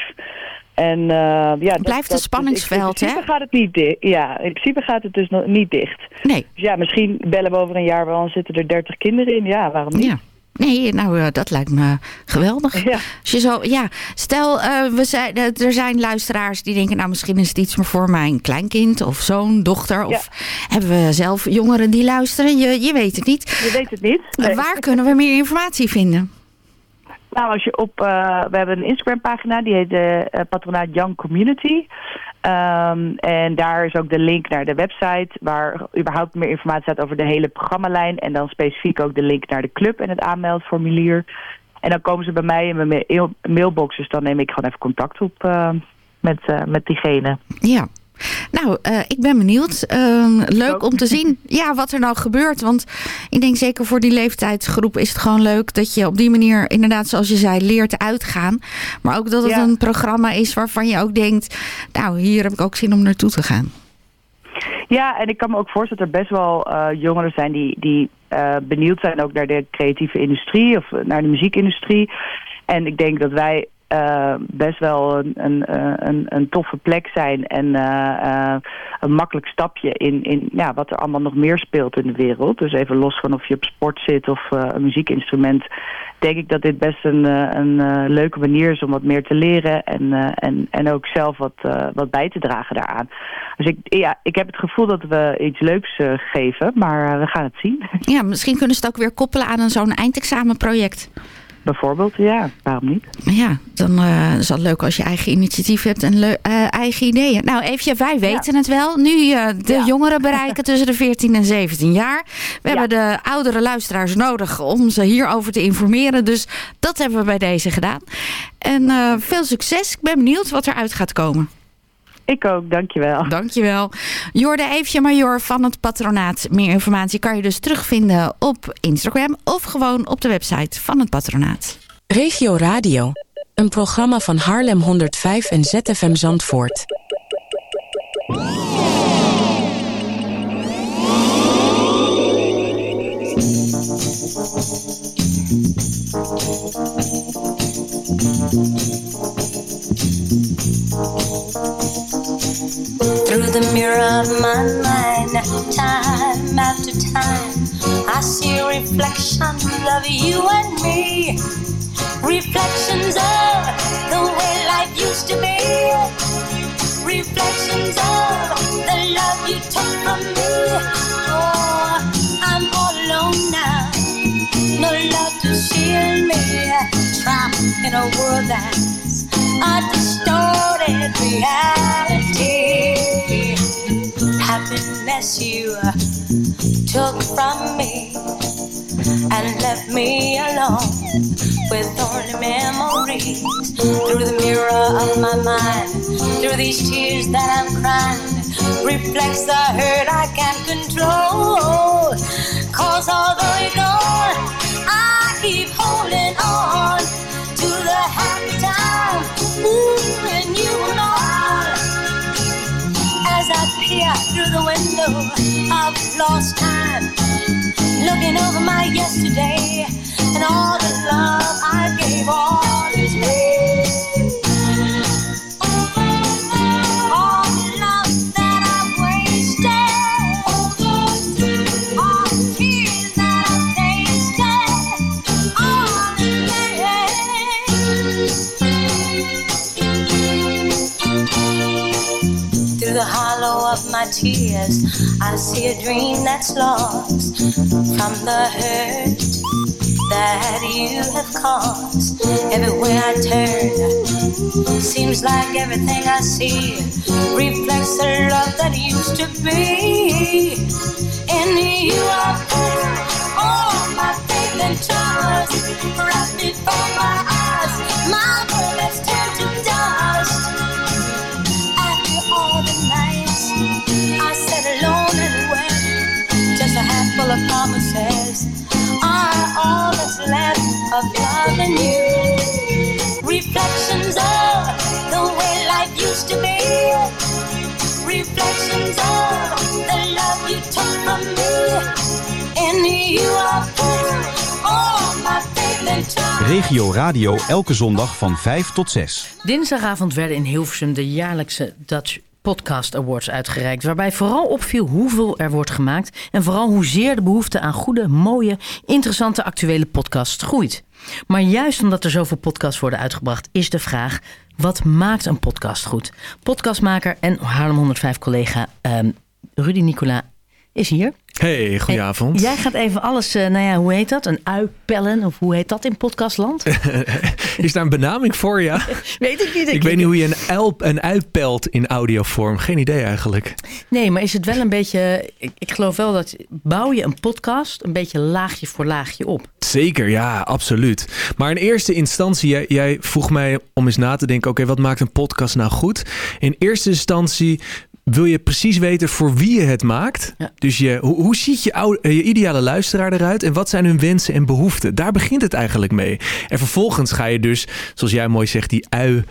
En, uh, ja, dat, blijft een spanningsveld, hè? In principe gaat het niet dicht. Ja, in principe gaat het dus nog niet dicht. Nee. Dus ja, misschien bellen we over een jaar wel en zitten er 30 kinderen in. Ja, waarom niet? Ja. Nee, nou, uh, dat lijkt me geweldig. Ja. Als je zo, ja, stel, uh, we zijn, er zijn luisteraars die denken... nou, misschien is het iets meer voor mijn kleinkind of zoon, dochter... of ja. hebben we zelf jongeren die luisteren? Je, je weet het niet. Je weet het niet. Nee. Waar kunnen we meer informatie vinden? Nou, als je op, uh, we hebben een Instagram pagina, die heet uh, Patronaat Young Community. Um, en daar is ook de link naar de website waar überhaupt meer informatie staat over de hele programmalijn. En dan specifiek ook de link naar de club en het aanmeldformulier. En dan komen ze bij mij in mijn mailbox, dus dan neem ik gewoon even contact op uh, met, met diegene. Ja, nou, uh, ik ben benieuwd. Uh, leuk om te zien (laughs) ja, wat er nou gebeurt. Want ik denk zeker voor die leeftijdsgroep is het gewoon leuk... dat je op die manier, inderdaad zoals je zei, leert uitgaan. Maar ook dat het ja. een programma is waarvan je ook denkt... nou, hier heb ik ook zin om naartoe te gaan. Ja, en ik kan me ook voorstellen dat er best wel uh, jongeren zijn... die, die uh, benieuwd zijn ook naar de creatieve industrie of naar de muziekindustrie. En ik denk dat wij uh, best wel een, een, een, een, toffe plek zijn en uh, een makkelijk stapje in, in ja, wat er allemaal nog meer speelt in de wereld. Dus even los van of je op sport zit of een muziekinstrument, denk ik dat dit best een, een leuke manier is om wat meer te leren en, en, en ook zelf wat, wat bij te dragen daaraan. Dus ik, ja, ik heb het gevoel dat we iets leuks geven, maar we gaan het zien. Ja, misschien kunnen ze het ook weer koppelen aan zo'n eindexamenproject. Bijvoorbeeld, ja. Waarom niet? Ja, dan uh, is het leuk als je eigen initiatief hebt en uh, eigen ideeën. Nou, even, wij weten ja. het wel. Nu uh, de ja. jongeren bereiken tussen de 14 en 17 jaar. We ja. hebben de oudere luisteraars nodig om ze hierover te informeren. Dus dat hebben we bij deze gedaan. En veel succes. Ik ben benieuwd wat eruit gaat komen. Ik ook, dankjewel. Dankjewel. Jorde Eefje Major van het patronaat. Meer informatie kan je dus terugvinden op Instagram of gewoon op de website van het patronaat. Regio Radio, een programma van Haarlem 105 en ZFM Zandvoort. I see reflections of you and me. Reflections of the way life used to be. Reflections of the love you took from me. Oh, I'm all alone now. No love to shield me. Trapped in a world that's a distorted reality. Happiness you took from me and left me alone with only memories. Through the mirror of my mind, through these tears that I'm crying, reflects the hurt I can't control. Cause although you're gone, I keep holding on window of lost time, looking over my yesterday and all the love I gave all my tears. I see a dream that's lost from the hurt that you have caused. Everywhere I turn, seems like everything I see reflects the love that used to be. In you, put all my faith and trust right before my eyes. Used to be. Reflections of the love you took from me. In you all my and trust. Regio Radio elke zondag van 5 tot 6. Dinsdagavond werden in Hilversum de jaarlijkse Dutch Podcast Awards uitgereikt. Waarbij vooral opviel hoeveel er wordt gemaakt. En vooral hoezeer de behoefte aan goede, mooie, interessante actuele podcasts groeit. Maar juist omdat er zoveel podcasts worden uitgebracht, is de vraag: wat maakt een podcast goed? Podcastmaker en Haarlem 105 collega ehm, Rudy Nicola is hier. Hey, goedenavond. Jij gaat even alles, eh, nou ja, hoe heet dat? Een ui pellen, of hoe heet dat in podcastland? (laughs) Is daar een benaming voor, ja? (laughs) weet ik niet. Ik weet niet hoe je een, uil, een ui pelt in audiovorm. Geen idee eigenlijk. Nee, maar is het wel een beetje... Ik, ik geloof wel dat... Bouw je een podcast een beetje laagje voor laagje op? Zeker, ja, absoluut. Maar in eerste instantie, jij, jij vroeg mij om eens na te denken... oké, wat maakt een podcast nou goed? In eerste instantie wil je precies weten voor wie je het maakt. Dus je, hoe, hoe ziet je, oude, je ideale luisteraar eruit en wat zijn hun wensen en behoeften? Daar begint het eigenlijk mee. En vervolgens ga je dus, zoals jij mooi zegt, die ui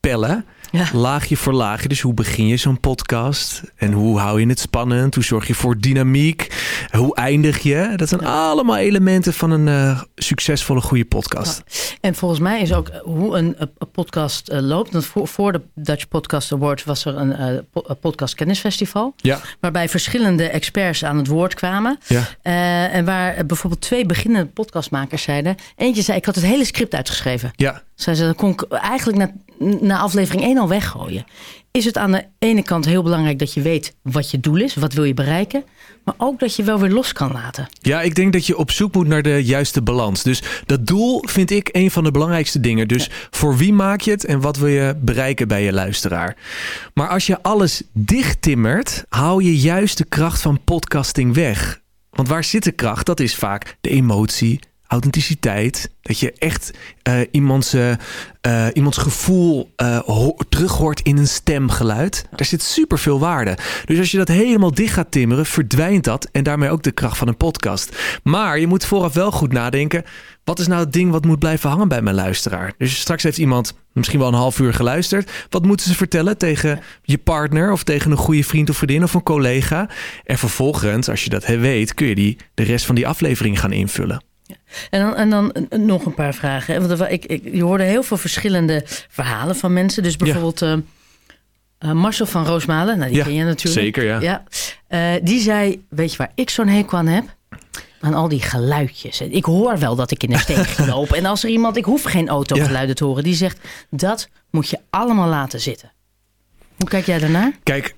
pellen. Laagje voor laagje. Dus hoe begin je zo'n podcast? En hoe hou je het spannend? Hoe zorg je voor dynamiek? Hoe eindig je? Dat zijn allemaal elementen van een eh, succesvolle, goede podcast. En volgens mij is ook hoe een, een podcast eh, loopt. Want voor, voor de Dutch Podcast Awards was er een, eh, po- een podcast kennisfestival. Ja. Waarbij verschillende experts aan het woord kwamen. Ja. Eh, en waar eh, bijvoorbeeld twee beginnende podcastmakers zeiden. Eentje zei, ik had het hele script uitgeschreven. Ja. Zij zei, dat kon ik eigenlijk na, na aflevering 1 al weggooien. Is het aan de ene kant heel belangrijk dat je weet wat je doel is. Wat wil je bereiken. Maar ook dat je wel weer los kan laten. Ja, ik denk dat je op zoek moet naar de juiste balans. Dus dat doel vind ik een van de belangrijkste dingen. Dus voor wie maak je het en wat wil je bereiken bij je luisteraar? Maar als je alles dichttimmert, haal je juist de kracht van podcasting weg. Want waar zit de kracht? Dat is vaak de emotie, authenticiteit. Dat je echt eh, iemands, eh, eh, iemands gevoel eh, ho- terug hoort in een stemgeluid. Daar zit superveel waarde. Dus als je dat helemaal dicht gaat timmeren, verdwijnt dat. En daarmee ook de kracht van een podcast. Maar je moet vooraf wel goed nadenken. Wat is nou het ding wat moet blijven hangen bij mijn luisteraar? Dus straks heeft iemand misschien wel een half uur geluisterd. Wat moeten ze vertellen tegen je partner of tegen een goede vriend of vriendin of een collega? En vervolgens, als je dat weet, kun je die de rest van die aflevering gaan invullen. En dan, en dan eh, nog een paar vragen. Want wa- ik, ik, je hoorde heel veel verschillende verhalen van mensen. Dus bijvoorbeeld eh, eh, Marcel van Roosmalen. Nou, die Ja, ken je natuurlijk. zeker, ja. Eh, die zei, weet je waar ik zo'n hekel aan heb? Aan al die geluidjes. Ik hoor wel dat ik in een steegje (laughs) loop. En als er iemand, ik hoef geen autogeluiden te horen. Die zegt, dat moet je allemaal laten zitten. Hoe kijk jij daarnaar? Kijk,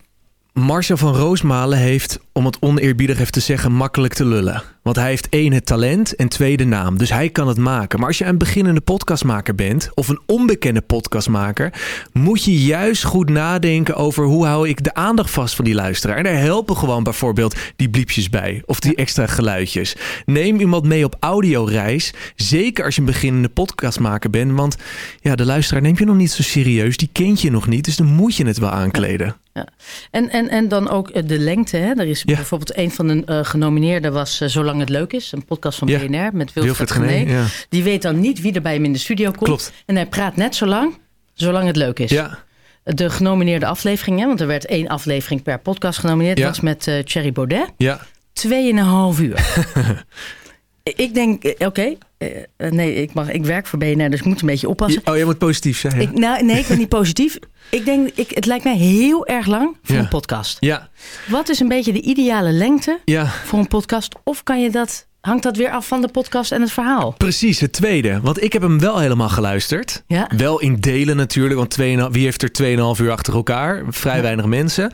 Marcel van Roosmalen heeft, om het oneerbiedig even te zeggen, makkelijk te lullen. Want hij heeft één het talent en twee de naam. Dus hij kan het maken. Maar als je een beginnende podcastmaker bent, of een onbekende podcastmaker, moet je juist goed nadenken over hoe hou ik de aandacht vast van die luisteraar. En daar helpen gewoon bijvoorbeeld die bliepjes bij. Of die extra geluidjes. Neem iemand mee op audioreis. Zeker als je een beginnende podcastmaker bent. Want ja, de luisteraar neemt je nog niet zo serieus. Die kent je nog niet. Dus dan moet je het wel aankleden. Ja. En, en, en dan ook eh, de lengte. Hè? Er is bijvoorbeeld een van de eh, genomineerden was eh, Zolang het leuk is. Een podcast van Ja. BNR met Wilfred, Wilfred ja. Die weet dan niet wie er bij hem in de studio komt. Klopt. En hij praat net zo lang, zolang het leuk is. Ja. De genomineerde aflevering, hè, want er werd één aflevering per podcast genomineerd, Ja. was met eh Thierry Baudet. Ja. Tweeënhalf uur. (laughs) ik denk, eh, oké, eh, eh, nee, ik, mag, ik werk voor BNR, dus ik moet een beetje oppassen. Oh, jij moet positief zijn. Ik, nou, nee, ik ben niet positief. (laughs) Ik denk, ik, het lijkt mij heel erg lang voor Ja. een podcast. Ja. Wat is een beetje de ideale lengte Ja. voor een podcast? Of kan je dat hangt dat weer af van de podcast en het verhaal? Precies, het tweede. Want ik heb hem wel helemaal geluisterd. Ja. Wel in delen natuurlijk, want 2,5 wie heeft er 2,5 uur achter elkaar? Vrij weinig mensen.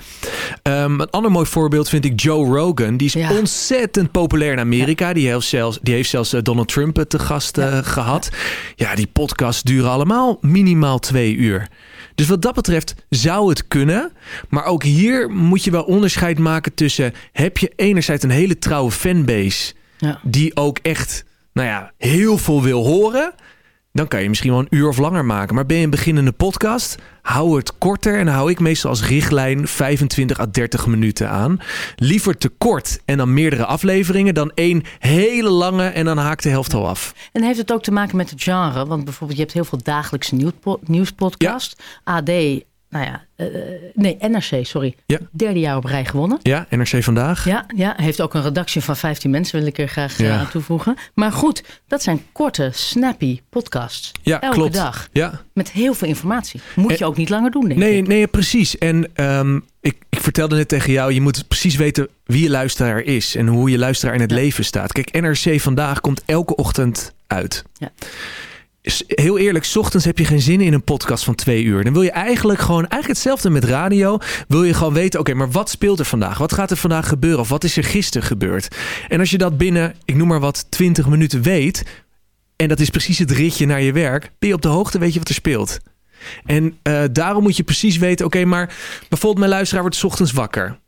Ehm, een ander mooi voorbeeld vind ik Joe Rogan. Die is ontzettend populair in Amerika. Die, heeft zelfs, die heeft zelfs eh, Donald Trump eh, te gast eh, gehad. Ja, die podcasts duren allemaal minimaal twee uur. Dus wat dat betreft zou het kunnen. Maar ook hier moet je wel onderscheid maken tussen... heb je enerzijds een hele trouwe fanbase... die ook echt nou ja, heel veel wil horen... dan kan je misschien wel een uur of langer maken. Maar ben je een beginnende podcast... hou het korter en dan hou ik meestal als richtlijn 25 à 30 minuten aan. Liever te kort en dan meerdere afleveringen... dan één hele lange en dan haakt de helft al af. En heeft het ook te maken met het genre? Want bijvoorbeeld, je hebt heel veel dagelijkse nieuwspo- nieuwspodcast. AD, nou ja, eh, nee, NRC, sorry. Ja. Derde jaar op rij gewonnen. Ja, NRC Vandaag. Ja, ja, heeft ook een redactie van 15 mensen, wil ik er graag eh, Ja. aan toevoegen. Maar goed, dat zijn korte, snappy podcasts. Ja, Elke klopt. dag. Ja. Met heel veel informatie. Moet je ook niet langer doen, denk Nee, ik. nee, precies. En ehm, ik, ik vertelde net tegen jou, je moet precies weten wie je luisteraar is en hoe je luisteraar in het leven staat. Kijk, NRC vandaag komt elke ochtend uit. Ja. Heel eerlijk, ochtends heb je geen zin in een podcast van twee uur. Dan wil je eigenlijk gewoon, eigenlijk hetzelfde met radio. Wil je gewoon weten, oké, maar wat speelt er vandaag? Wat gaat er vandaag gebeuren? Of wat is er gisteren gebeurd? En als je dat binnen, ik noem maar wat, 20 minuten weet. En dat is precies het ritje naar je werk. Ben je op de hoogte, weet je wat er speelt. En eh, daarom moet je precies weten, oké, maar bijvoorbeeld mijn luisteraar wordt ochtends wakker.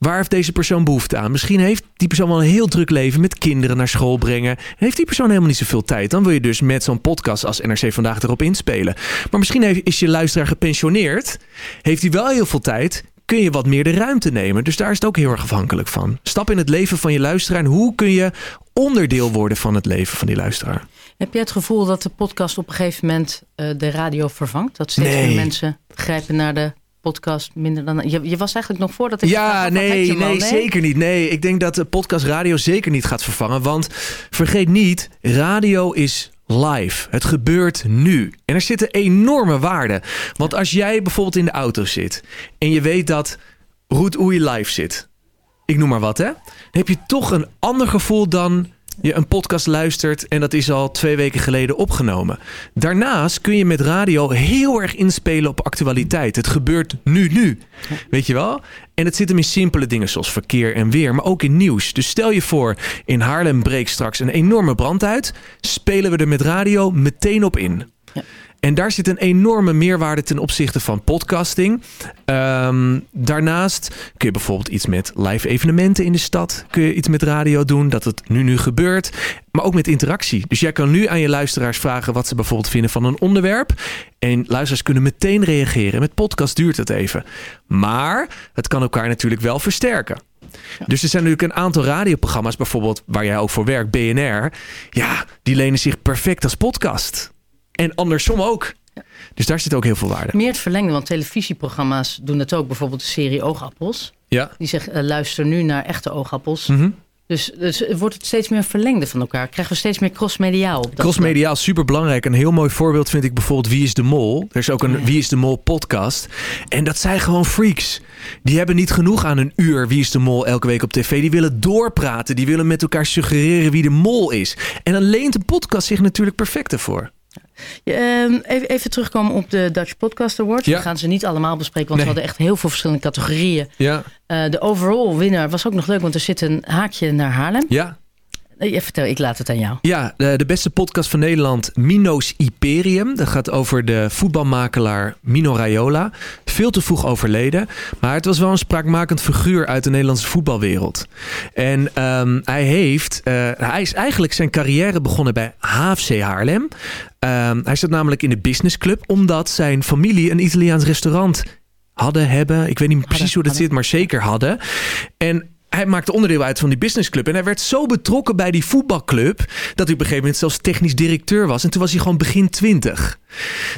Waar heeft deze persoon behoefte aan? Misschien heeft die persoon wel een heel druk leven met kinderen naar school brengen. En heeft die persoon helemaal niet zoveel tijd. Dan wil je dus met zo'n podcast als NRC Vandaag erop inspelen. Maar misschien heeft, is je luisteraar gepensioneerd. Heeft hij wel heel veel tijd. Kun je wat meer de ruimte nemen. Dus daar is het ook heel erg afhankelijk van. Stap in het leven van je luisteraar. En hoe kun je onderdeel worden van het leven van die luisteraar? Heb je het gevoel dat de podcast op een gegeven moment eh, de radio vervangt? Dat steeds Nee. meer mensen grijpen naar de podcast minder dan... Je, je was eigenlijk nog voordat ik... Ja, had, nee, nee, zeker niet. Nee, ik denk dat de podcast radio zeker niet gaat vervangen. Want vergeet niet, radio is live. Het gebeurt nu. En er zitten enorme waarden. Want als jij bijvoorbeeld in de auto zit en je weet dat Roet Oei live zit. Ik noem maar wat, hè. Dan heb je toch een ander gevoel dan je een podcast luistert en dat is al twee weken geleden opgenomen. Daarnaast kun je met radio heel erg inspelen op actualiteit. Het gebeurt nu, nu. Weet je wel? En het zit hem in simpele dingen zoals verkeer en weer, maar ook in nieuws. Dus stel je voor, in Haarlem breekt straks een enorme brand uit. Spelen we er met radio meteen op in. En daar zit een enorme meerwaarde ten opzichte van podcasting. Ehm, daarnaast kun je bijvoorbeeld iets met live evenementen in de stad. Kun je iets met radio doen, dat het nu nu gebeurt. Maar ook met interactie. Dus jij kan nu aan je luisteraars vragen wat ze bijvoorbeeld vinden van een onderwerp. En luisteraars kunnen meteen reageren. Met podcast duurt het even. Maar het kan elkaar natuurlijk wel versterken. Dus er zijn natuurlijk een aantal radioprogramma's, bijvoorbeeld waar jij ook voor werkt, BNR. Ja, die lenen zich perfect als podcast. En andersom ook. Dus daar zit ook heel veel waarde. Meer het verlengde, want televisieprogramma's doen het ook. Bijvoorbeeld de serie Oogappels. Ja. Die zegt, eh, luister nu naar echte oogappels. Mhm. Dus, dus wordt het steeds meer een verlengde van elkaar. Krijgen we steeds meer crossmediaal dat Crossmediaal super belangrijk. Een heel mooi voorbeeld vind ik bijvoorbeeld Wie is de Mol. Er is ook een Wie is de Mol podcast. En dat zijn gewoon freaks. Die hebben niet genoeg aan een uur Wie is de Mol elke week op tv. Die willen doorpraten. Die willen met elkaar suggereren wie de mol is. En dan leent een podcast zich natuurlijk perfect ervoor. Ehm, even, even terugkomen op de Dutch Podcast Awards. Ja. We gaan ze niet allemaal bespreken, want Nee. we hadden echt heel veel verschillende categorieën. Ja. Eh, de overall winnaar was ook nog leuk, want er zit een haakje naar Haarlem. Ja. Ja, vertel, ik laat het aan jou. Ja, de, de beste podcast van Nederland, Mino's Imperium. Dat gaat over de voetbalmakelaar Mino Raiola. Veel te vroeg overleden. Maar het was wel een spraakmakend figuur uit de Nederlandse voetbalwereld. En ehm, hij heeft, eh, hij is eigenlijk zijn carrière begonnen bij HFC Haarlem. Ehm, hij zat namelijk in de businessclub, omdat zijn familie een Italiaans restaurant hadden, hebben. Ik weet niet precies hoe dat zit, maar zeker hadden. En hij maakte onderdeel uit van die businessclub. En hij werd zo betrokken bij die voetbalclub... dat hij op een gegeven moment zelfs technisch directeur was. En toen was hij gewoon begin twintig.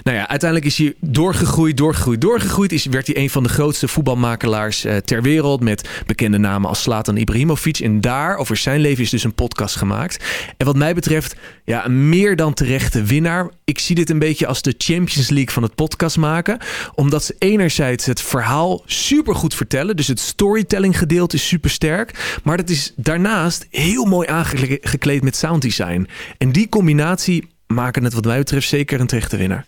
Nou ja, uiteindelijk is hij doorgegroeid, doorgegroeid, doorgegroeid. Is, werd hij een van de grootste voetbalmakelaars eh, ter wereld... met bekende namen als Zlatan Ibrahimovic. En daar, over zijn leven, is dus een podcast gemaakt. En wat mij betreft, ja, een meer dan terechte winnaar. Ik zie dit een beetje als de Champions League van het podcast maken. Omdat ze enerzijds het verhaal super goed vertellen. Dus het storytelling gedeelte is super sterk. Maar dat is daarnaast heel mooi aangekleed met sounddesign. En die combinatie maken het wat mij betreft zeker een terechte winnaar.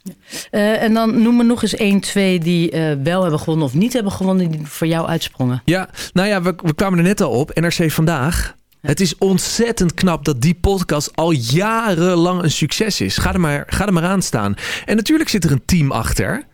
Eh, en dan noem me nog eens één, twee die eh, wel hebben gewonnen of niet hebben gewonnen, die voor jou uitsprongen. Ja, nou ja, we, we kwamen er net al op. NRC Vandaag. Het is ontzettend knap dat die podcast al jarenlang een succes is. Ga er maar, ga er maar aan staan. En natuurlijk zit er een team achter.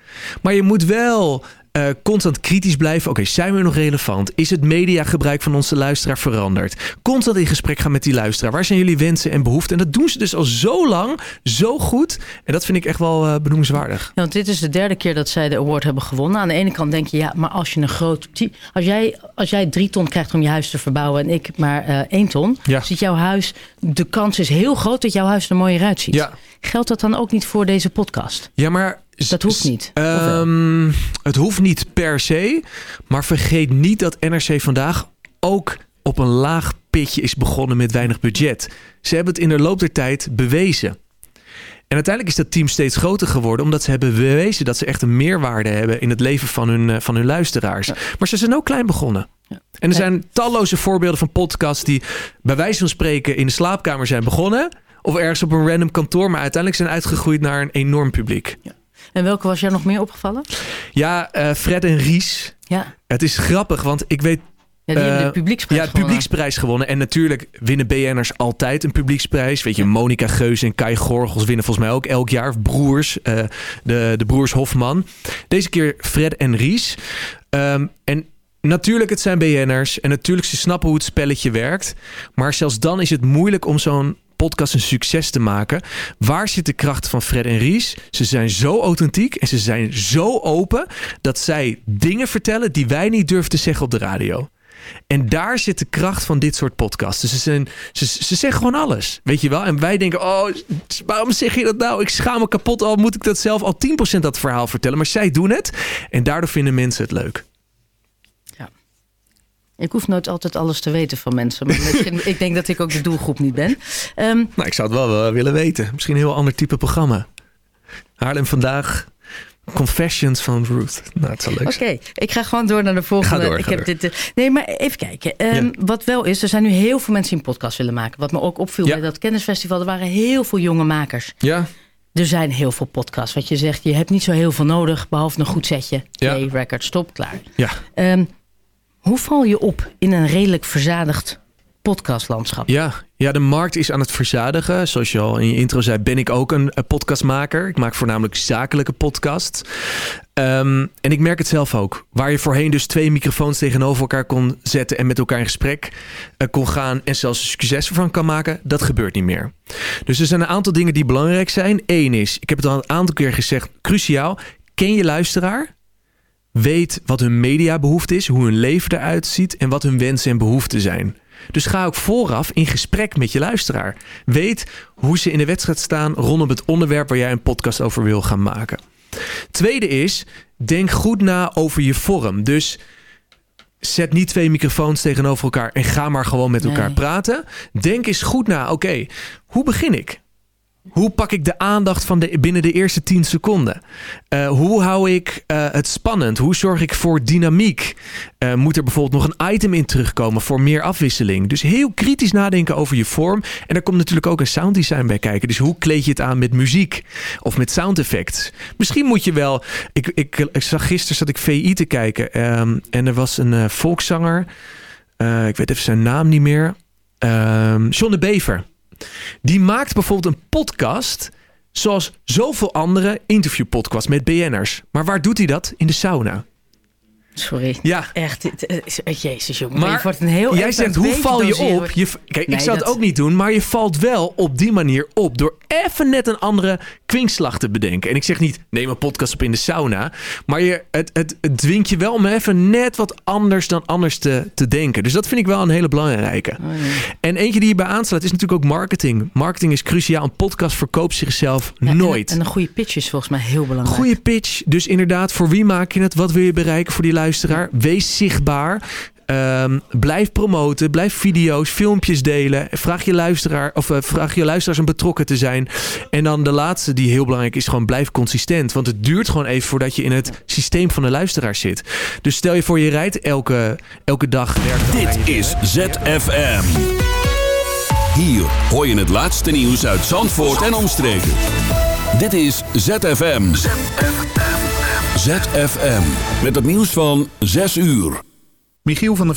Maar je moet wel eh, constant kritisch blijven. Oké, zijn we nog relevant? Is het mediagebruik van onze luisteraar veranderd? Constant in gesprek gaan met die luisteraar. Waar zijn jullie wensen en behoeften? En dat doen ze dus al zo lang, zo goed. En dat vind ik echt wel uh, benoemenswaardig. Ja, want dit is de derde keer dat zij de award hebben gewonnen. Aan de ene kant denk je, ja, maar als je een groot. Als jij, als jij drie ton krijgt om je huis te verbouwen en ik maar uh, één ton... Ja. ziet jouw huis... De kans is heel groot dat jouw huis er mooier uitziet. Ja. Geldt dat dan ook niet voor deze podcast? Ja, maar... Dat hoeft niet. Ehm, het hoeft niet per se. Maar vergeet niet dat NRC vandaag ook op een laag pitje is begonnen met weinig budget. Ze hebben het in de loop der tijd bewezen. En uiteindelijk is dat team steeds groter geworden... omdat ze hebben bewezen dat ze echt een meerwaarde hebben... in het leven van hun, eh, van hun luisteraars. Maar ze zijn ook klein begonnen. En er zijn talloze voorbeelden van podcasts... die bij wijze van spreken in de slaapkamer zijn begonnen... of ergens op een random kantoor... maar uiteindelijk zijn uitgegroeid naar een enorm publiek. En welke was jou nog meer opgevallen? Ja, eh, Fred en Ries. Ja. Het is grappig, want ik weet... Ja, die hebben eh, de publieksprijs Ja, de gewonnen. publieksprijs gewonnen. En natuurlijk winnen BN'ers altijd een publieksprijs. Weet je, Monica Geus en Kai Gorgels winnen volgens mij ook elk jaar. Broers, eh, de, de broers Hofman. Deze keer Fred en Ries. Ehm, en natuurlijk, het zijn BN'ers. En natuurlijk, ze snappen hoe het spelletje werkt. Maar zelfs dan is het moeilijk om zo'n podcast een succes te maken. Waar zit de kracht van Fred en Ries? Ze zijn zo authentiek en ze zijn zo open... dat zij dingen vertellen die wij niet durven te zeggen op de radio. En daar zit de kracht van dit soort podcasts. Dus ze, ze, ze zeggen gewoon alles. Weet je wel? En wij denken, oh, waarom zeg je dat nou? Ik schaam me kapot al. Moet ik dat zelf al 10% dat verhaal vertellen? Maar zij doen het. En daardoor vinden mensen het leuk. Ik hoef nooit altijd alles te weten van mensen. Maar misschien, ik denk dat ik ook de doelgroep niet ben. Ehm, Nou, ik zou het wel willen weten. Misschien een heel ander type programma. Haarlem vandaag. Confessions van Ruth. Nou, het zal leuk Oké, ik ga gewoon door naar de volgende. Ga door, ik ga heb door. dit. eh, nee, maar even kijken. Ehm, Wat wel is, er zijn nu heel veel mensen die een podcast willen maken. Wat me ook opviel Ja. bij dat kennisfestival, er waren heel veel jonge makers. Ja, Er zijn heel veel podcasts. Wat je zegt, je hebt niet zo heel veel nodig, behalve een goed setje. Ja. Record, stop, klaar. ja. Ehm, hoe val je op in een redelijk verzadigd podcastlandschap? Ja, ja, de markt is aan het verzadigen. Zoals je al in je intro zei, ben ik ook een, podcastmaker. Ik maak voornamelijk zakelijke podcasts. Ehm, en ik merk het zelf ook. Waar je voorheen dus twee microfoons tegenover elkaar kon zetten... en met elkaar in gesprek eh, kon gaan... en zelfs succes ervan kan maken, dat gebeurt niet meer. Dus er zijn een aantal dingen die belangrijk zijn. Eén is, ik heb het al een aantal keer gezegd, cruciaal... ken je luisteraar... Weet wat hun mediabehoefte is, hoe hun leven eruit ziet en wat hun wensen en behoeften zijn. Dus ga ook vooraf in gesprek met je luisteraar. Weet hoe ze in de wedstrijd staan rondom het onderwerp waar jij een podcast over wil gaan maken. Tweede is, denk goed na over je vorm. Dus zet niet twee microfoons tegenover elkaar en ga maar gewoon met elkaar Nee. praten. Denk eens goed na, oké, hoe begin ik? Hoe pak ik de aandacht van de, binnen de eerste 10 seconden? Eh, hoe hou ik eh, het spannend? Hoe zorg ik voor dynamiek? Eh, moet er bijvoorbeeld nog een item in terugkomen voor meer afwisseling? Dus heel kritisch nadenken over je vorm. En er komt natuurlijk ook een sounddesign bij kijken. Dus hoe kleed je het aan met muziek of met sound effects? Misschien moet je wel. Ik, ik, ik zag gisteren zat ik VI te kijken ehm, en er was een volkszanger. Ik weet even zijn naam niet meer. Ehm John de Bever. Die maakt bijvoorbeeld een podcast zoals zoveel andere interviewpodcasts met BN'ers. Maar waar doet hij dat? In de sauna. Sorry. Ja. Echt, eh, is- jezus jongen. Maar je wordt een heel jij zegt, hoe val je doseren. op? Je, kijk, Nee, ik zou dat- het ook niet doen, maar je valt wel op die manier op. Door even net een andere kwinkslag te bedenken. En ik zeg niet, neem een podcast op in de sauna. Maar je, het, het, het dwingt je wel om even net wat anders dan anders te, te denken. Dus dat vind ik wel een hele belangrijke. Oh, En eentje die hierbij aansluit is natuurlijk ook marketing. Marketing is cruciaal. Een podcast verkoopt zichzelf Ja, en- nooit. En, een goede pitch is volgens mij heel belangrijk. Goede pitch. Dus inderdaad, voor wie maak je het? Wat wil je bereiken voor die luisteraar? Wees zichtbaar. Ehm, blijf promoten, blijf video's, filmpjes delen. Vraag je, luisteraar, of, eh, vraag je luisteraars om betrokken te zijn. En dan de laatste die heel belangrijk is, gewoon blijf consistent. Want het duurt gewoon even voordat je in het systeem van de luisteraar zit. Dus stel je voor je rijdt elke, elke dag. Dit is ZFM. Hier hoor je het laatste nieuws uit Zandvoort en omstreken. Dit is ZFM. ZFM. Met het nieuws van 6 uur. Michiel van der